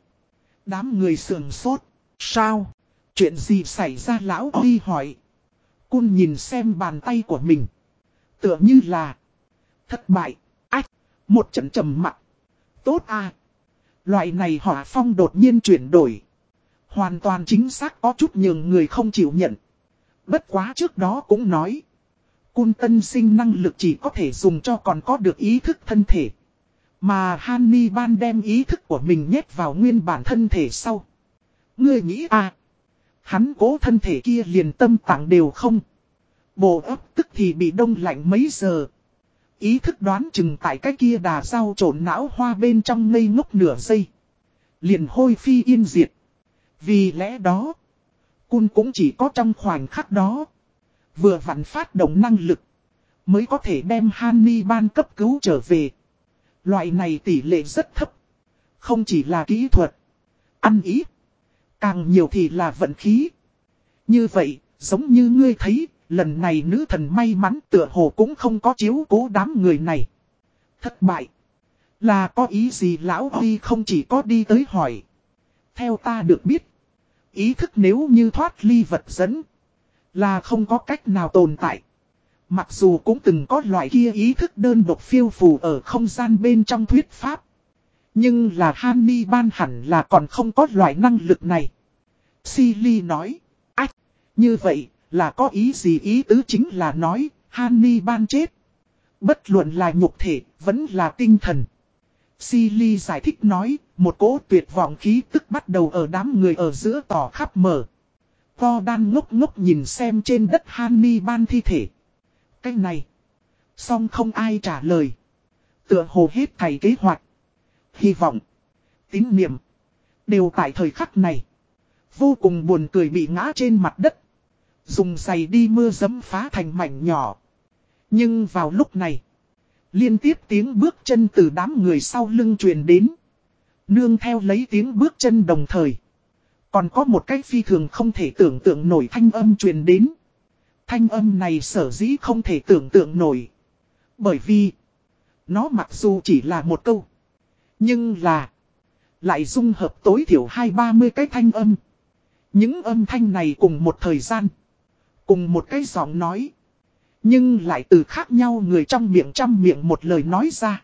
Đám người sườn sốt. Sao? Chuyện gì xảy ra lão Huy hỏi. Cun nhìn xem bàn tay của mình. Tựa như là. Thất bại. Ách. Một trận trầm mặt. Tốt à. Loại này hỏa phong đột nhiên chuyển đổi. Hoàn toàn chính xác có chút nhường người không chịu nhận. Bất quá trước đó cũng nói. Cun tân sinh năng lực chỉ có thể dùng cho còn có được ý thức thân thể. Mà Hanni Ban đem ý thức của mình nhét vào nguyên bản thân thể sau. Ngươi nghĩ à. Hắn cố thân thể kia liền tâm tạng đều không. Bộ ấp tức thì bị đông lạnh mấy giờ. Ý thức đoán chừng tại cái kia đà rau trộn não hoa bên trong ngây ngốc nửa giây. Liền hôi phi yên diệt. Vì lẽ đó, cun cũng chỉ có trong khoảnh khắc đó. Vừa vặn phát động năng lực. Mới có thể đem Hanni ban cấp cứu trở về. Loại này tỷ lệ rất thấp. Không chỉ là kỹ thuật. Ăn ý. Càng nhiều thì là vận khí. Như vậy, giống như ngươi thấy, lần này nữ thần may mắn tựa hồ cũng không có chiếu cố đám người này. Thất bại. Là có ý gì lão Huy không chỉ có đi tới hỏi. Theo ta được biết. Ý thức nếu như thoát ly vật dẫn. Là không có cách nào tồn tại. Mặc dù cũng từng có loại kia ý thức đơn độc phiêu phù ở không gian bên trong thuyết pháp. Nhưng là Hanni ban hẳn là còn không có loại năng lực này. Silly nói. Ách, như vậy là có ý gì ý tứ chính là nói, Hanni ban chết. Bất luận là nhục thể, vẫn là tinh thần. Silly giải thích nói, một cỗ tuyệt vọng khí tức bắt đầu ở đám người ở giữa tỏ khắp mở to đan ngốc ngốc nhìn xem trên đất Hanni ban thi thể. Cái này. Xong không ai trả lời. Tựa hồ hết thầy kế hoạch. Hy vọng. Tín niệm. Đều tại thời khắc này. Vô cùng buồn cười bị ngã trên mặt đất. Dùng giày đi mưa dấm phá thành mảnh nhỏ. Nhưng vào lúc này. Liên tiếp tiếng bước chân từ đám người sau lưng truyền đến. Nương theo lấy tiếng bước chân đồng thời. Còn có một cái phi thường không thể tưởng tượng nổi thanh âm truyền đến. Thanh âm này sở dĩ không thể tưởng tượng nổi. Bởi vì, nó mặc dù chỉ là một câu. Nhưng là, lại dung hợp tối thiểu hai ba mươi cái thanh âm. Những âm thanh này cùng một thời gian, cùng một cái giọng nói. Nhưng lại từ khác nhau người trong miệng trăm miệng một lời nói ra.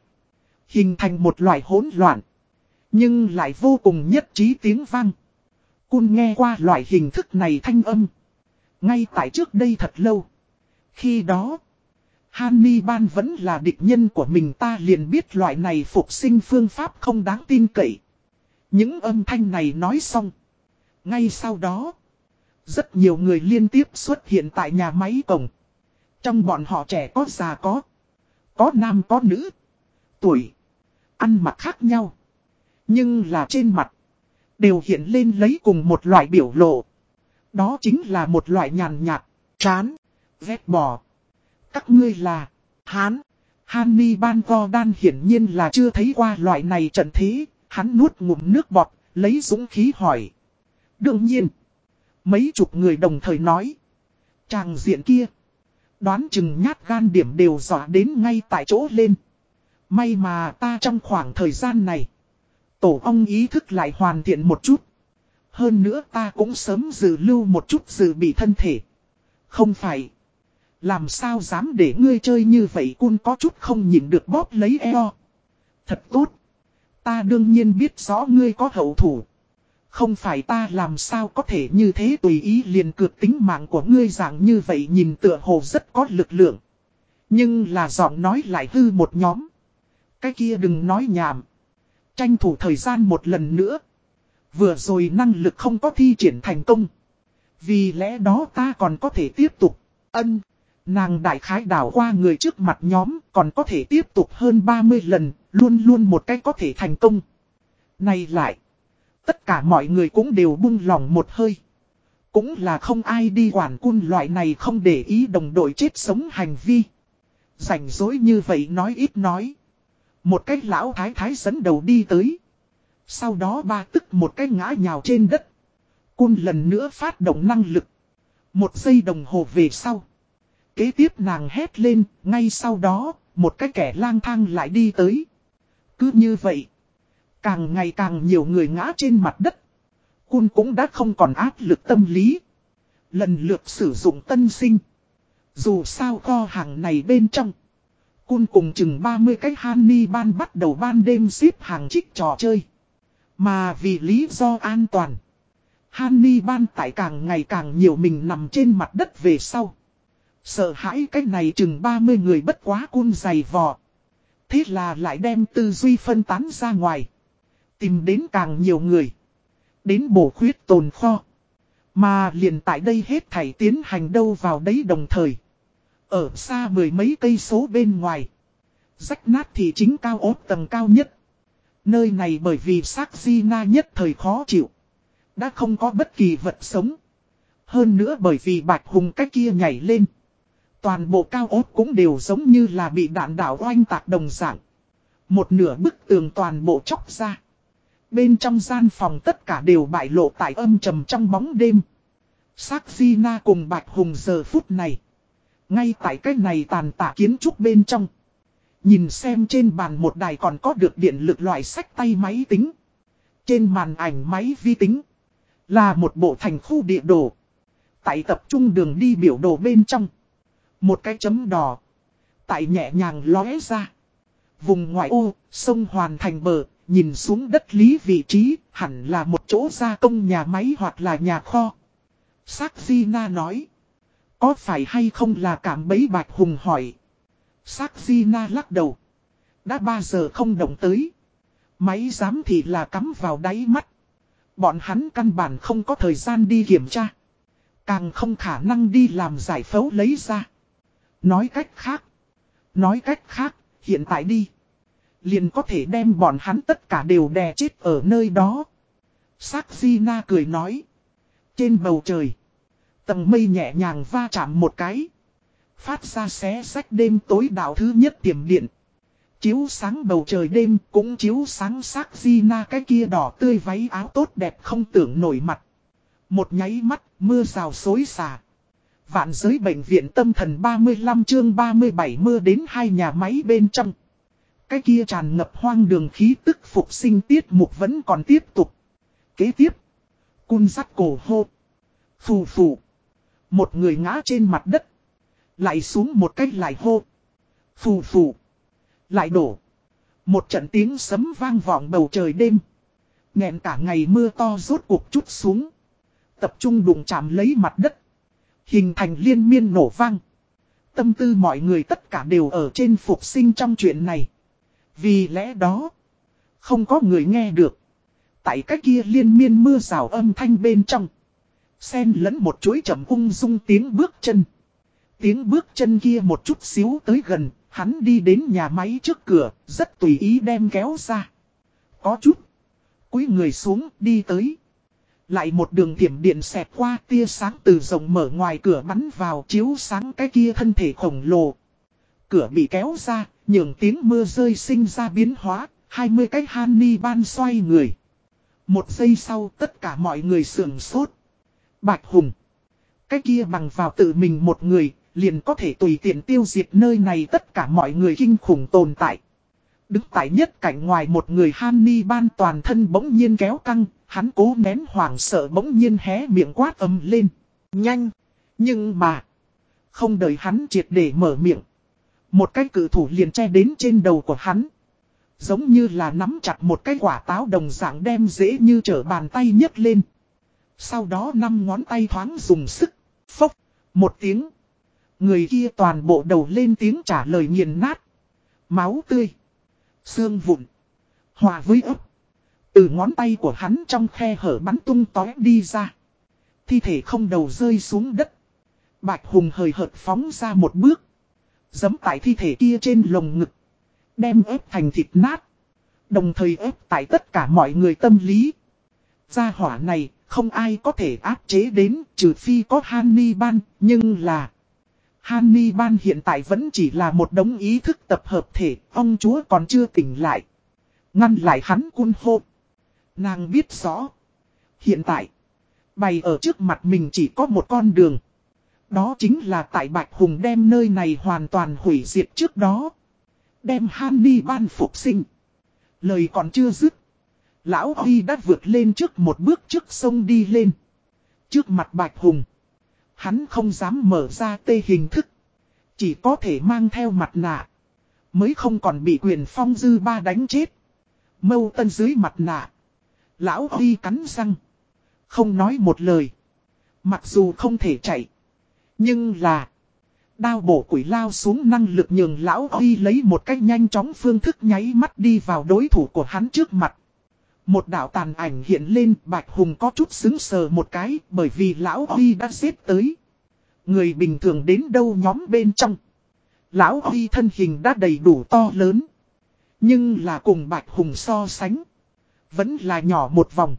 Hình thành một loại hỗn loạn. Nhưng lại vô cùng nhất trí tiếng vang. Cun nghe qua loại hình thức này thanh âm. Ngay tại trước đây thật lâu. Khi đó, Hanni Ban vẫn là địch nhân của mình ta liền biết loại này phục sinh phương pháp không đáng tin cậy. Những âm thanh này nói xong. Ngay sau đó, rất nhiều người liên tiếp xuất hiện tại nhà máy cổng. Trong bọn họ trẻ có già có, có nam có nữ, tuổi, ăn mặc khác nhau. Nhưng là trên mặt, đều hiện lên lấy cùng một loại biểu lộ. Đó chính là một loại nhàn nhạt, chán, ghét bỏ. Các ngươi là, Hán. Hany Ban Gordon hiển nhiên là chưa thấy qua loại này trận thế, hắn nuốt ngụm nước bọt, lấy dũng khí hỏi. Đương nhiên, mấy chục người đồng thời nói. Chàng diện kia, đoán chừng nhát gan điểm đều dọa đến ngay tại chỗ lên. May mà ta trong khoảng thời gian này. Tổ ong ý thức lại hoàn thiện một chút. Hơn nữa ta cũng sớm dự lưu một chút dự bị thân thể. Không phải. Làm sao dám để ngươi chơi như vậy cun có chút không nhịn được bóp lấy eo. Thật tốt. Ta đương nhiên biết rõ ngươi có hậu thủ. Không phải ta làm sao có thể như thế tùy ý liền cược tính mạng của ngươi dạng như vậy nhìn tựa hồ rất có lực lượng. Nhưng là giọng nói lại hư một nhóm. Cái kia đừng nói nhảm. Tranh thủ thời gian một lần nữa. Vừa rồi năng lực không có thi triển thành công. Vì lẽ đó ta còn có thể tiếp tục. Ân. Nàng đại khái đảo qua người trước mặt nhóm, còn có thể tiếp tục hơn 30 lần. Luôn luôn một cách có thể thành công. Này lại. Tất cả mọi người cũng đều buông lòng một hơi. Cũng là không ai đi quản cun loại này không để ý đồng đội chết sống hành vi. Rảnh rỗi như vậy nói ít nói. Một cái lão thái thái dẫn đầu đi tới. Sau đó ba tức một cái ngã nhào trên đất. Cun lần nữa phát động năng lực. Một giây đồng hồ về sau. Kế tiếp nàng hét lên, ngay sau đó, một cái kẻ lang thang lại đi tới. Cứ như vậy. Càng ngày càng nhiều người ngã trên mặt đất. Cun cũng đã không còn áp lực tâm lý. Lần lượt sử dụng tân sinh. Dù sao kho hàng này bên trong. Cun cùng chừng 30 cái Hanni ban bắt đầu ban đêm xếp hàng trích trò chơi. Mà vì lý do an toàn. Hanni ban tại càng ngày càng nhiều mình nằm trên mặt đất về sau. Sợ hãi cái này chừng 30 người bất quá cun dày vò. Thế là lại đem tư duy phân tán ra ngoài. Tìm đến càng nhiều người. Đến bổ khuyết tồn kho. Mà liền tại đây hết thảy tiến hành đâu vào đấy đồng thời. Ở xa mười mấy cây số bên ngoài. Rách nát thì chính cao ốt tầng cao nhất. Nơi này bởi vì xác di na nhất thời khó chịu. Đã không có bất kỳ vật sống. Hơn nữa bởi vì bạch hùng cách kia nhảy lên. Toàn bộ cao ốt cũng đều giống như là bị đạn đảo oanh tạc đồng dạng. Một nửa bức tường toàn bộ chóc ra. Bên trong gian phòng tất cả đều bại lộ tại âm trầm trong bóng đêm. Sắc Di Na cùng Bạch Hùng giờ phút này. Ngay tại cái này tàn tạ kiến trúc bên trong. Nhìn xem trên bàn một đài còn có được điện lực loại sách tay máy tính. Trên màn ảnh máy vi tính. Là một bộ thành khu địa đồ. Tại tập trung đường đi biểu đồ bên trong. Một cái chấm đỏ. Tại nhẹ nhàng lóe ra. Vùng ngoại ô, sông Hoàn thành bờ, nhìn xuống đất lý vị trí, hẳn là một chỗ gia công nhà máy hoặc là nhà kho. Sắc Di Na nói. Có phải hay không là cảm bấy Bạch Hùng hỏi. Sắc Di Na lắc đầu. Đã ba giờ không động tới. Máy giám thì là cắm vào đáy mắt. Bọn hắn căn bản không có thời gian đi kiểm tra. Càng không khả năng đi làm giải phẫu lấy ra. Nói cách khác. Nói cách khác, hiện tại đi. Liền có thể đem bọn hắn tất cả đều đè chết ở nơi đó. Sắc Di Na cười nói. Trên bầu trời. Tầng mây nhẹ nhàng va chạm một cái. Phát ra xé sách đêm tối đạo thứ nhất tiềm điện. Chiếu sáng bầu trời đêm cũng chiếu sáng sắc di na cái kia đỏ tươi váy áo tốt đẹp không tưởng nổi mặt. Một nháy mắt, mưa rào xối xả. Vạn giới bệnh viện tâm thần 35 chương 37 mưa đến hai nhà máy bên trong. Cái kia tràn ngập hoang đường khí tức phục sinh tiết mục vẫn còn tiếp tục. Kế tiếp. Cun sắt cổ hô. Phù phù. Một người ngã trên mặt đất. Lại xuống một cách lại hô. Phù phù. Lại đổ. Một trận tiếng sấm vang vọng bầu trời đêm. nghẹn cả ngày mưa to rốt cuộc chút xuống. Tập trung đụng chạm lấy mặt đất. Hình thành liên miên nổ vang. Tâm tư mọi người tất cả đều ở trên phục sinh trong chuyện này. Vì lẽ đó, không có người nghe được. Tại cái kia liên miên mưa rào âm thanh bên trong. Xen lẫn một chuỗi chậm ung dung tiếng bước chân. Tiếng bước chân kia một chút xíu tới gần, hắn đi đến nhà máy trước cửa, rất tùy ý đem kéo ra. Có chút. Cúi người xuống, đi tới. Lại một đường thiểm điện xẹt qua tia sáng từ rồng mở ngoài cửa bắn vào chiếu sáng cái kia thân thể khổng lồ. Cửa bị kéo ra, nhường tiếng mưa rơi sinh ra biến hóa, 20 cái Hanni ban xoay người. Một giây sau tất cả mọi người sườn sốt. Bạch Hùng. Cái kia bằng vào tự mình một người, liền có thể tùy tiện tiêu diệt nơi này tất cả mọi người kinh khủng tồn tại. Đứng tại nhất cảnh ngoài một người Hanni ban toàn thân bỗng nhiên kéo căng, hắn cố nén hoảng sợ bỗng nhiên hé miệng quát âm lên. Nhanh! Nhưng mà... Không đợi hắn triệt để mở miệng. Một cái cử thủ liền che đến trên đầu của hắn. Giống như là nắm chặt một cái quả táo đồng dạng đem dễ như trở bàn tay nhấc lên. Sau đó năm ngón tay thoáng dùng sức. Phốc! Một tiếng. Người kia toàn bộ đầu lên tiếng trả lời nghiền nát. Máu tươi. Xương vụn. Hòa với ấp. Từ ngón tay của hắn trong khe hở bắn tung tói đi ra. Thi thể không đầu rơi xuống đất. Bạch Hùng hời hợt phóng ra một bước. Dấm tại thi thể kia trên lồng ngực. Đem ép thành thịt nát. Đồng thời ép tại tất cả mọi người tâm lý. Gia hỏa này không ai có thể áp chế đến trừ phi có Hannibal, nhưng là... Hannibal hiện tại vẫn chỉ là một đống ý thức tập hợp thể, ông chúa còn chưa tỉnh lại. Ngăn lại hắn cun hô. Nàng biết rõ. Hiện tại, bày ở trước mặt mình chỉ có một con đường. Đó chính là tại Bạch Hùng đem nơi này hoàn toàn hủy diệt trước đó. Đem Hannibal phục sinh. Lời còn chưa dứt. Lão Huy đã vượt lên trước một bước trước sông đi lên. Trước mặt Bạch Hùng. Hắn không dám mở ra tê hình thức. Chỉ có thể mang theo mặt nạ. Mới không còn bị quyền phong dư ba đánh chết. Mâu tân dưới mặt nạ. Lão Huy cắn răng. Không nói một lời. Mặc dù không thể chạy. Nhưng là. Đao bổ quỷ lao xuống năng lực nhường lão Huy lấy một cách nhanh chóng phương thức nháy mắt đi vào đối thủ của hắn trước mặt. Một đạo tàn ảnh hiện lên, Bạch Hùng có chút xứng sờ một cái, bởi vì Lão Huy đã xếp tới. Người bình thường đến đâu nhóm bên trong. Lão Huy thân hình đã đầy đủ to lớn. Nhưng là cùng Bạch Hùng so sánh. Vẫn là nhỏ một vòng.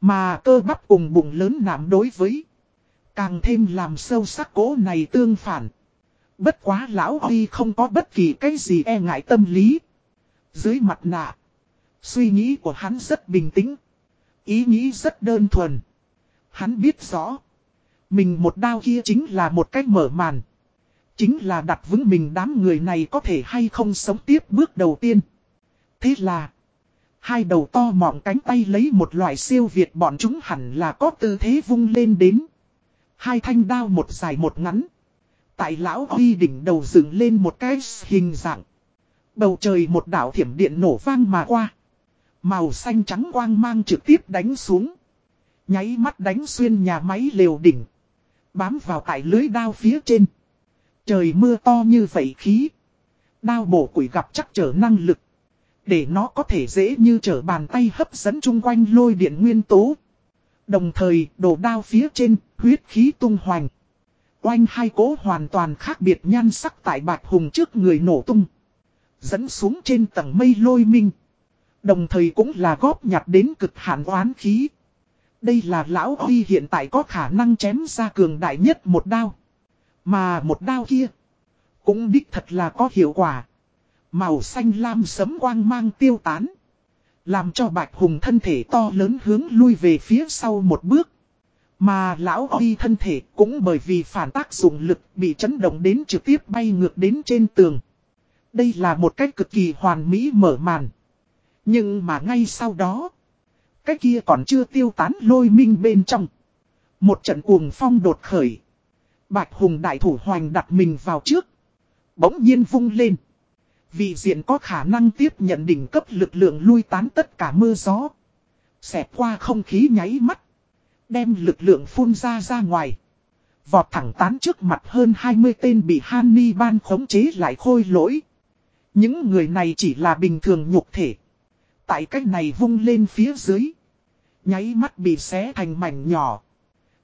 Mà cơ bắp cùng bụng lớn nảm đối với. Càng thêm làm sâu sắc cố này tương phản. Bất quá Lão Huy không có bất kỳ cái gì e ngại tâm lý. Dưới mặt nạ. Suy nghĩ của hắn rất bình tĩnh. Ý nghĩ rất đơn thuần. Hắn biết rõ. Mình một đao kia chính là một cách mở màn. Chính là đặt vững mình đám người này có thể hay không sống tiếp bước đầu tiên. Thế là. Hai đầu to mọng cánh tay lấy một loại siêu việt bọn chúng hẳn là có tư thế vung lên đến. Hai thanh đao một dài một ngắn. Tại lão huy đỉnh đầu dựng lên một cái hình dạng. Bầu trời một đảo thiểm điện nổ vang mà qua. Màu xanh trắng quang mang trực tiếp đánh xuống. Nháy mắt đánh xuyên nhà máy liều đỉnh. Bám vào tại lưới đao phía trên. Trời mưa to như vậy khí. Đao bổ quỷ gặp chắc trở năng lực. Để nó có thể dễ như trở bàn tay hấp dẫn chung quanh lôi điện nguyên tố. Đồng thời đổ đao phía trên, huyết khí tung hoành. Oanh hai cố hoàn toàn khác biệt nhan sắc tại bạch hùng trước người nổ tung. Dẫn xuống trên tầng mây lôi minh. Đồng thời cũng là góp nhặt đến cực hạn oán khí. Đây là lão Huy hiện tại có khả năng chém ra cường đại nhất một đao. Mà một đao kia. Cũng đích thật là có hiệu quả. Màu xanh lam sấm quang mang tiêu tán. Làm cho bạch hùng thân thể to lớn hướng lui về phía sau một bước. Mà lão Huy thân thể cũng bởi vì phản tác dụng lực bị chấn động đến trực tiếp bay ngược đến trên tường. Đây là một cách cực kỳ hoàn mỹ mở màn. Nhưng mà ngay sau đó, cái kia còn chưa tiêu tán lôi minh bên trong. Một trận cuồng phong đột khởi. Bạch Hùng đại thủ hoành đặt mình vào trước. Bỗng nhiên vung lên. Vị diện có khả năng tiếp nhận đỉnh cấp lực lượng lui tán tất cả mưa gió. Xẹp qua không khí nháy mắt. Đem lực lượng phun ra ra ngoài. Vọt thẳng tán trước mặt hơn 20 tên bị Hannibal khống chế lại khôi lỗi. Những người này chỉ là bình thường nhục thể. Tại cách này vung lên phía dưới. Nháy mắt bị xé thành mảnh nhỏ.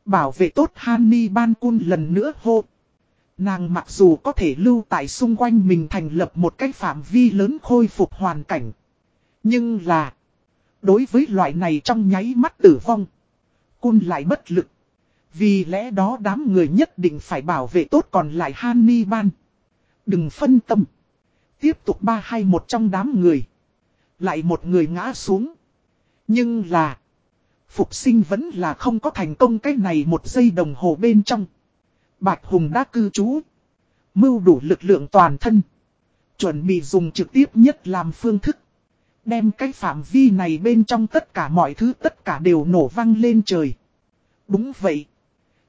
Bảo vệ tốt Hany Ban Cun lần nữa hô. Nàng mặc dù có thể lưu tại xung quanh mình thành lập một cái phạm vi lớn khôi phục hoàn cảnh. Nhưng là. Đối với loại này trong nháy mắt tử vong. Cun lại bất lực. Vì lẽ đó đám người nhất định phải bảo vệ tốt còn lại Hany Ban. Đừng phân tâm. Tiếp tục ba hay một trong đám người. Lại một người ngã xuống. Nhưng là. Phục sinh vẫn là không có thành công cái này một giây đồng hồ bên trong. Bạch Hùng đã cư trú. Mưu đủ lực lượng toàn thân. Chuẩn bị dùng trực tiếp nhất làm phương thức. Đem cái phạm vi này bên trong tất cả mọi thứ, tất cả đều nổ văng lên trời. Đúng vậy.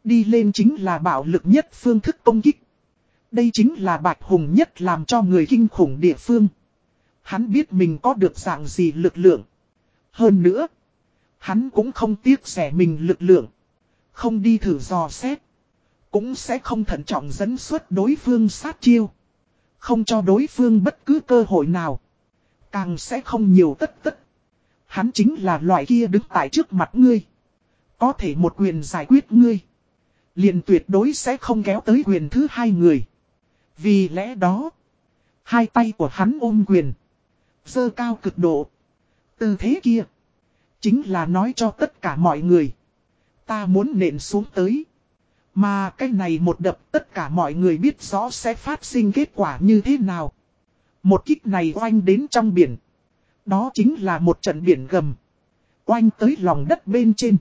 Đi lên chính là bạo lực nhất phương thức công kích. Đây chính là bạch hùng nhất làm cho người kinh khủng địa phương. Hắn biết mình có được dạng gì lực lượng. Hơn nữa, hắn cũng không tiếc rẻ mình lực lượng. Không đi thử dò xét. Cũng sẽ không thận trọng dẫn xuất đối phương sát chiêu. Không cho đối phương bất cứ cơ hội nào. Càng sẽ không nhiều tất tất. Hắn chính là loại kia đứng tại trước mặt ngươi. Có thể một quyền giải quyết ngươi. liền tuyệt đối sẽ không kéo tới quyền thứ hai người. Vì lẽ đó, hai tay của hắn ôm quyền. Dơ cao cực độ. Từ thế kia, chính là nói cho tất cả mọi người. Ta muốn nện xuống tới. Mà cái này một đập tất cả mọi người biết rõ sẽ phát sinh kết quả như thế nào. Một kích này oanh đến trong biển. Đó chính là một trận biển gầm. Oanh tới lòng đất bên trên.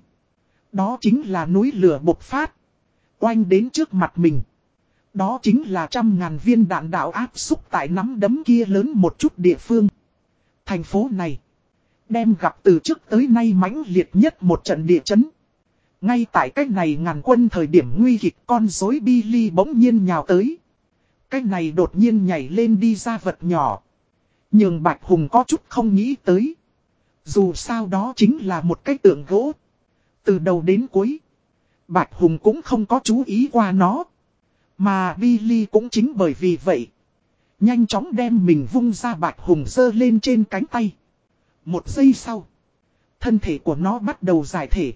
Đó chính là núi lửa bộc phát. Oanh đến trước mặt mình. Đó chính là trăm ngàn viên đạn đạo áp xúc tại nắm đấm kia lớn một chút địa phương. Thành phố này. Đem gặp từ trước tới nay mãnh liệt nhất một trận địa chấn. Ngay tại cách này ngàn quân thời điểm nguy kịch con dối Billy bỗng nhiên nhào tới. Cách này đột nhiên nhảy lên đi ra vật nhỏ. Nhưng Bạch Hùng có chút không nghĩ tới. Dù sao đó chính là một cái tượng gỗ. Từ đầu đến cuối. Bạch Hùng cũng không có chú ý qua nó. Mà Billy cũng chính bởi vì vậy. Nhanh chóng đem mình vung ra Bạch Hùng dơ lên trên cánh tay. Một giây sau. Thân thể của nó bắt đầu giải thể.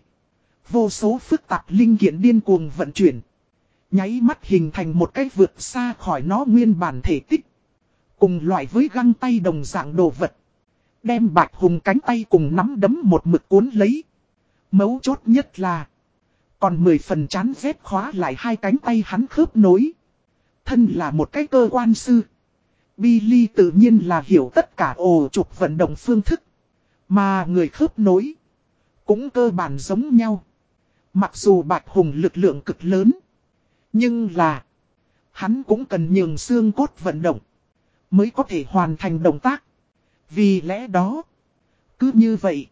Vô số phức tạp linh kiện điên cuồng vận chuyển. Nháy mắt hình thành một cái vượt xa khỏi nó nguyên bản thể tích. Cùng loại với găng tay đồng dạng đồ vật. Đem bạch hùng cánh tay cùng nắm đấm một mực cuốn lấy. Mấu chốt nhất là. Còn mười phần chán dép khóa lại hai cánh tay hắn khớp nối. Thân là một cái cơ quan sư. Billy tự nhiên là hiểu tất cả ồ trục vận động phương thức. Mà người khớp nối. Cũng cơ bản giống nhau. Mặc dù Bạch Hùng lực lượng cực lớn. Nhưng là. Hắn cũng cần nhường xương cốt vận động. Mới có thể hoàn thành động tác. Vì lẽ đó. Cứ như vậy.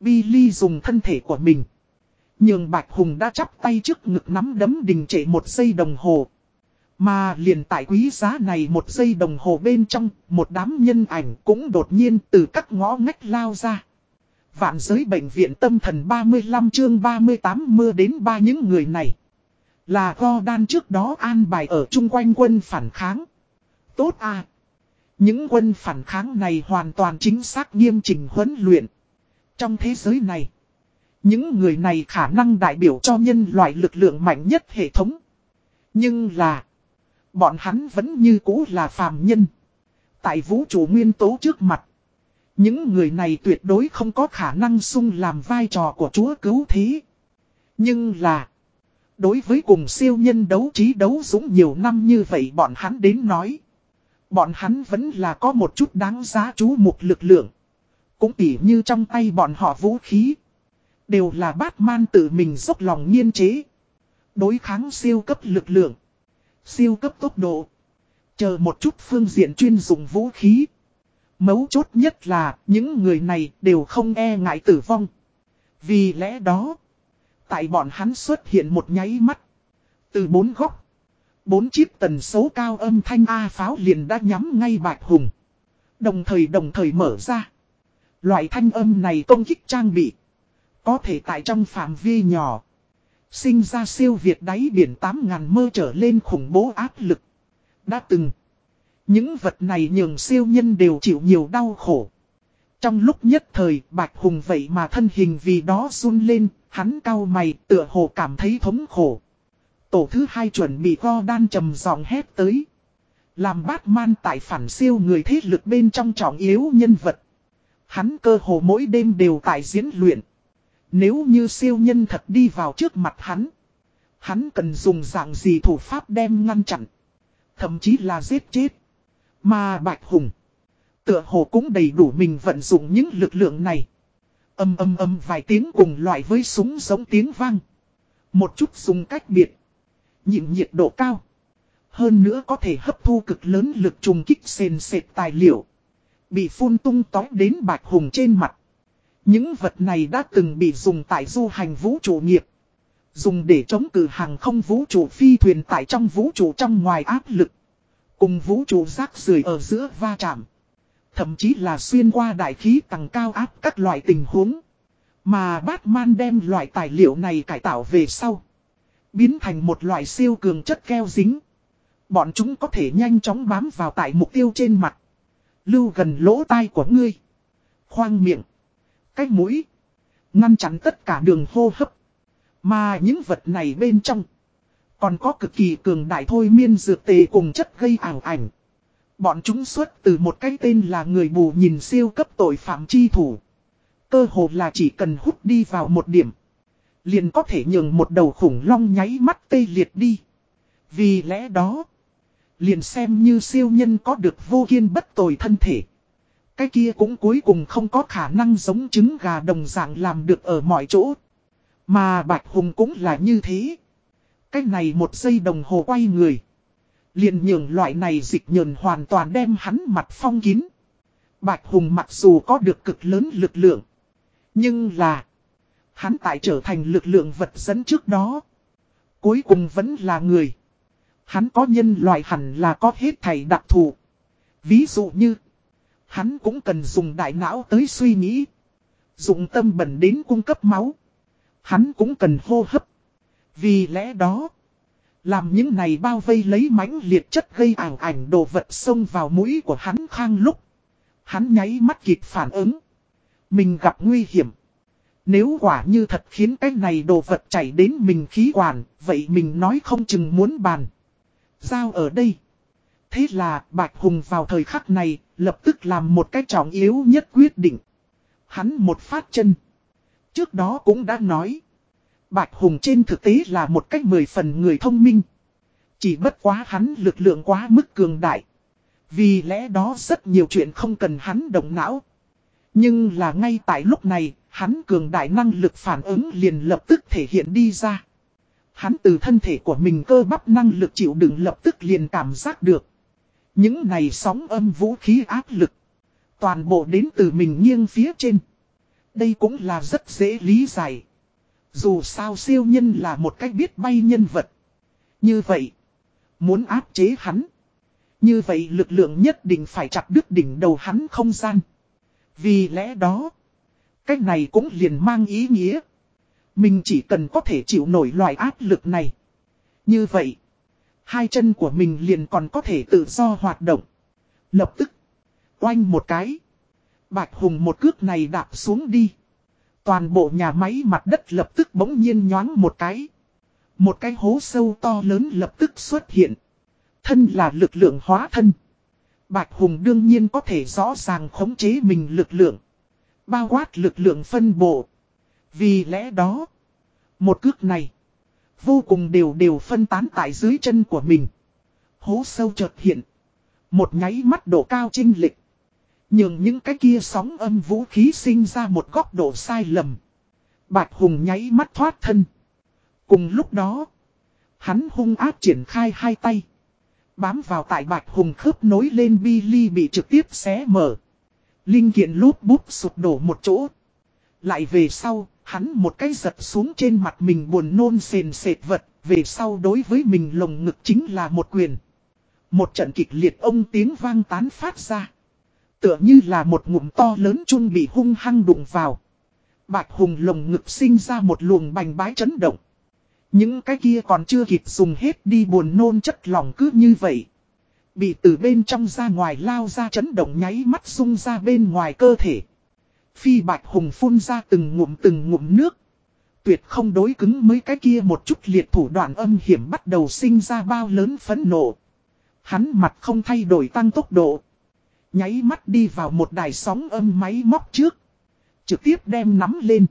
Billy dùng thân thể của mình. Nhường Bạch Hùng đã chắp tay trước ngực nắm đấm đình trệ một giây đồng hồ. Mà liền tại quý giá này một giây đồng hồ bên trong, một đám nhân ảnh cũng đột nhiên từ các ngõ ngách lao ra. Vạn giới bệnh viện tâm thần 35 chương 38 mưa đến ba những người này. Là go đan trước đó an bài ở chung quanh quân phản kháng. Tốt à. Những quân phản kháng này hoàn toàn chính xác nghiêm chỉnh huấn luyện. Trong thế giới này, những người này khả năng đại biểu cho nhân loại lực lượng mạnh nhất hệ thống. Nhưng là, bọn hắn vẫn như cũ là phàm nhân. Tại vũ trụ nguyên tố trước mặt, những người này tuyệt đối không có khả năng sung làm vai trò của chúa cứu thế. Nhưng là, đối với cùng siêu nhân đấu trí đấu dũng nhiều năm như vậy bọn hắn đến nói. Bọn hắn vẫn là có một chút đáng giá chú mục lực lượng. Cũng tỉ như trong tay bọn họ vũ khí. Đều là Batman tự mình dốc lòng nghiên chế. Đối kháng siêu cấp lực lượng. Siêu cấp tốc độ. Chờ một chút phương diện chuyên dùng vũ khí. Mấu chốt nhất là những người này đều không e ngại tử vong. Vì lẽ đó, tại bọn hắn xuất hiện một nháy mắt. Từ bốn góc, bốn chiếc tần số cao âm thanh A pháo liền đã nhắm ngay bạch hùng. Đồng thời đồng thời mở ra. Loại thanh âm này công kích trang bị. Có thể tại trong phạm vi nhỏ. Sinh ra siêu việt đáy biển 8.000 mơ trở lên khủng bố áp lực. Đã từng. Những vật này nhường siêu nhân đều chịu nhiều đau khổ. Trong lúc nhất thời, Bạch Hùng vậy mà thân hình vì đó run lên, hắn cao mày, tựa hồ cảm thấy thống khổ. Tổ thứ hai chuẩn bị go đan trầm giọng hét tới. Làm Batman tại phản siêu người thế lực bên trong trọng yếu nhân vật. Hắn cơ hồ mỗi đêm đều tại diễn luyện. Nếu như siêu nhân thật đi vào trước mặt hắn. Hắn cần dùng dạng gì thủ pháp đem ngăn chặn. Thậm chí là giết chết. Mà Bạch Hùng. Tựa hồ cũng đầy đủ mình vận dụng những lực lượng này. Âm âm âm vài tiếng cùng loại với súng giống tiếng vang. Một chút dùng cách biệt. Nhịn nhiệt độ cao. Hơn nữa có thể hấp thu cực lớn lực trùng kích sền sệt tài liệu. Bị phun tung tói đến bạch hùng trên mặt. Những vật này đã từng bị dùng tại du hành vũ trụ nghiệp. Dùng để chống cử hàng không vũ trụ phi thuyền tại trong vũ trụ trong ngoài áp lực. Cùng vũ trụ rác rưởi ở giữa va chạm. Thậm chí là xuyên qua đại khí tầng cao áp các loại tình huống. Mà Batman đem loại tài liệu này cải tạo về sau. Biến thành một loại siêu cường chất keo dính. Bọn chúng có thể nhanh chóng bám vào tại mục tiêu trên mặt. Lưu gần lỗ tai của ngươi. Khoang miệng. Cách mũi. Ngăn chặn tất cả đường hô hấp. Mà những vật này bên trong. Còn có cực kỳ cường đại thôi miên dược tề cùng chất gây ảo ảnh. Bọn chúng xuất từ một cái tên là người bù nhìn siêu cấp tội phạm chi thủ. Cơ hồ là chỉ cần hút đi vào một điểm. Liền có thể nhường một đầu khủng long nháy mắt tê liệt đi. Vì lẽ đó. Liền xem như siêu nhân có được vô kiên bất tồi thân thể. Cái kia cũng cuối cùng không có khả năng giống trứng gà đồng dạng làm được ở mọi chỗ. Mà Bạch Hùng cũng là như thế. Cái này một giây đồng hồ quay người. Liền nhường loại này dịch nhờn hoàn toàn đem hắn mặt phong kín. Bạch Hùng mặc dù có được cực lớn lực lượng. Nhưng là. Hắn tại trở thành lực lượng vật dẫn trước đó. Cuối cùng vẫn là người. Hắn có nhân loại hẳn là có hết thầy đặc thù. Ví dụ như. Hắn cũng cần dùng đại não tới suy nghĩ. Dùng tâm bẩn đến cung cấp máu. Hắn cũng cần hô hấp. Vì lẽ đó. Làm những này bao vây lấy mãnh liệt chất gây ảo ảnh đồ vật xông vào mũi của hắn khang lúc. Hắn nháy mắt kịp phản ứng. Mình gặp nguy hiểm. Nếu quả như thật khiến cái này đồ vật chảy đến mình khí quản, vậy mình nói không chừng muốn bàn. Giao ở đây. Thế là Bạch Hùng vào thời khắc này, lập tức làm một cái trọng yếu nhất quyết định. Hắn một phát chân. Trước đó cũng đã nói. Bạch Hùng trên thực tế là một cách mười phần người thông minh. Chỉ bất quá hắn lực lượng quá mức cường đại. Vì lẽ đó rất nhiều chuyện không cần hắn động não. Nhưng là ngay tại lúc này, hắn cường đại năng lực phản ứng liền lập tức thể hiện đi ra. Hắn từ thân thể của mình cơ bắp năng lực chịu đựng lập tức liền cảm giác được. Những này sóng âm vũ khí áp lực. Toàn bộ đến từ mình nghiêng phía trên. Đây cũng là rất dễ lý giải. Dù sao siêu nhân là một cách biết bay nhân vật. Như vậy, muốn áp chế hắn. Như vậy lực lượng nhất định phải chặt đứt đỉnh đầu hắn không gian. Vì lẽ đó, cách này cũng liền mang ý nghĩa. Mình chỉ cần có thể chịu nổi loại áp lực này. Như vậy, hai chân của mình liền còn có thể tự do hoạt động. Lập tức, oanh một cái. Bạch Hùng một cước này đạp xuống đi. Toàn bộ nhà máy mặt đất lập tức bỗng nhiên nhoáng một cái. Một cái hố sâu to lớn lập tức xuất hiện. Thân là lực lượng hóa thân. Bạch Hùng đương nhiên có thể rõ ràng khống chế mình lực lượng. Bao quát lực lượng phân bộ. Vì lẽ đó, một cước này, vô cùng đều đều phân tán tại dưới chân của mình. Hố sâu chợt hiện. Một nháy mắt độ cao trinh lịch. Nhưng những cái kia sóng âm vũ khí sinh ra một góc độ sai lầm. Bạch Hùng nháy mắt thoát thân. Cùng lúc đó, hắn hung áp triển khai hai tay. Bám vào tại Bạch Hùng khớp nối lên bi bị trực tiếp xé mở. Linh kiện lút bút sụp đổ một chỗ. Lại về sau, hắn một cái giật xuống trên mặt mình buồn nôn sền sệt vật. Về sau đối với mình lồng ngực chính là một quyền. Một trận kịch liệt ông tiếng vang tán phát ra. Tựa như là một ngụm to lớn chung bị hung hăng đụng vào. Bạch hùng lồng ngực sinh ra một luồng bành bái chấn động. Những cái kia còn chưa kịp dùng hết đi buồn nôn chất lòng cứ như vậy. Bị từ bên trong ra ngoài lao ra chấn động nháy mắt sung ra bên ngoài cơ thể. Phi bạch hùng phun ra từng ngụm từng ngụm nước. Tuyệt không đối cứng mấy cái kia một chút liệt thủ đoạn âm hiểm bắt đầu sinh ra bao lớn phấn nộ. Hắn mặt không thay đổi tăng tốc độ. Nháy mắt đi vào một đài sóng âm máy móc trước. Trực tiếp đem nắm lên.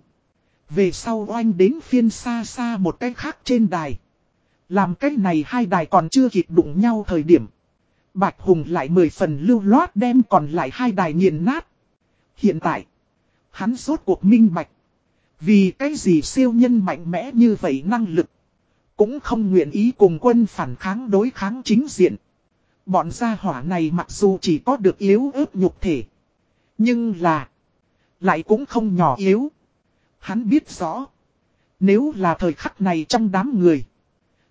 Về sau oanh đến phiên xa xa một cái khác trên đài. Làm cái này hai đài còn chưa kịp đụng nhau thời điểm. Bạch Hùng lại mười phần lưu loát đem còn lại hai đài nghiền nát. Hiện tại, hắn rốt cuộc minh bạch. Vì cái gì siêu nhân mạnh mẽ như vậy năng lực. cũng không nguyện ý cùng quân phản kháng đối kháng chính diện. Bọn gia hỏa này mặc dù chỉ có được yếu ớt nhục thể. Nhưng là. Lại cũng không nhỏ yếu. Hắn biết rõ. Nếu là thời khắc này trong đám người.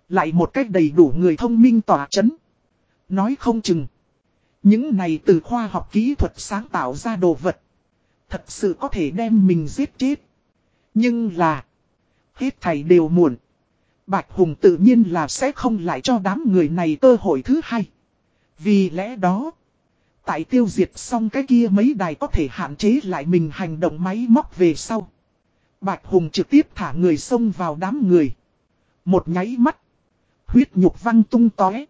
Lại một cách đầy đủ người thông minh tỏa chấn. Nói không chừng. Những này từ khoa học kỹ thuật sáng tạo ra đồ vật. Thật sự có thể đem mình giết chết. Nhưng là. Hết thầy đều muộn. Bạch Hùng tự nhiên là sẽ không lại cho đám người này cơ hội thứ hai. Vì lẽ đó. Tại tiêu diệt xong cái kia mấy đài có thể hạn chế lại mình hành động máy móc về sau. Bạch Hùng trực tiếp thả người xông vào đám người. Một nháy mắt. Huyết nhục văng tung tóe.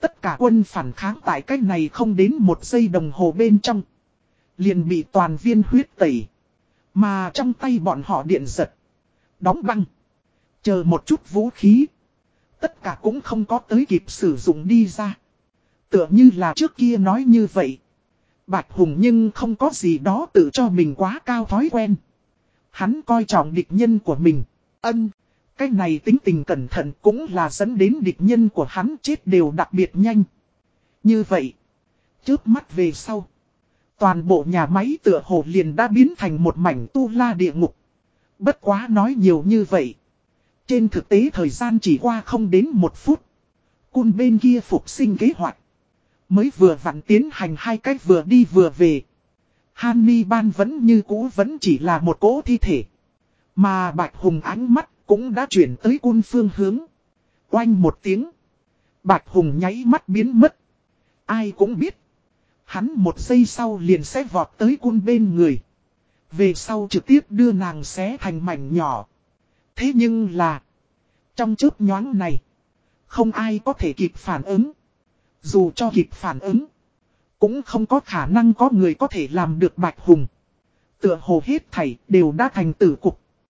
Tất cả quân phản kháng tại cách này không đến một giây đồng hồ bên trong. Liền bị toàn viên huyết tẩy. Mà trong tay bọn họ điện giật. Đóng băng. Chờ một chút vũ khí. Tất cả cũng không có tới kịp sử dụng đi ra. Tựa như là trước kia nói như vậy. Bạch Hùng nhưng không có gì đó tự cho mình quá cao thói quen. Hắn coi trọng địch nhân của mình. Ân. Cái này tính tình cẩn thận cũng là dẫn đến địch nhân của hắn chết đều đặc biệt nhanh. Như vậy. Trước mắt về sau. Toàn bộ nhà máy tựa hồ liền đã biến thành một mảnh tu la địa ngục. Bất quá nói nhiều như vậy. Trên thực tế thời gian chỉ qua không đến một phút. Cun bên kia phục sinh kế hoạch. Mới vừa vặn tiến hành hai cách vừa đi vừa về. Hanni ban vẫn như cũ vẫn chỉ là một cỗ thi thể. Mà Bạch Hùng ánh mắt cũng đã chuyển tới cun phương hướng. Oanh một tiếng. Bạch Hùng nháy mắt biến mất. Ai cũng biết. Hắn một giây sau liền sẽ vọt tới cun bên người. Về sau trực tiếp đưa nàng xé thành mảnh nhỏ. Thế nhưng là. Trong chớp nhoáng này. Không ai có thể kịp phản ứng. Dù cho kịp phản ứng. Cũng không có khả năng có người có thể làm được bạch hùng. Tựa hồ hết thảy đều đã thành tử cục.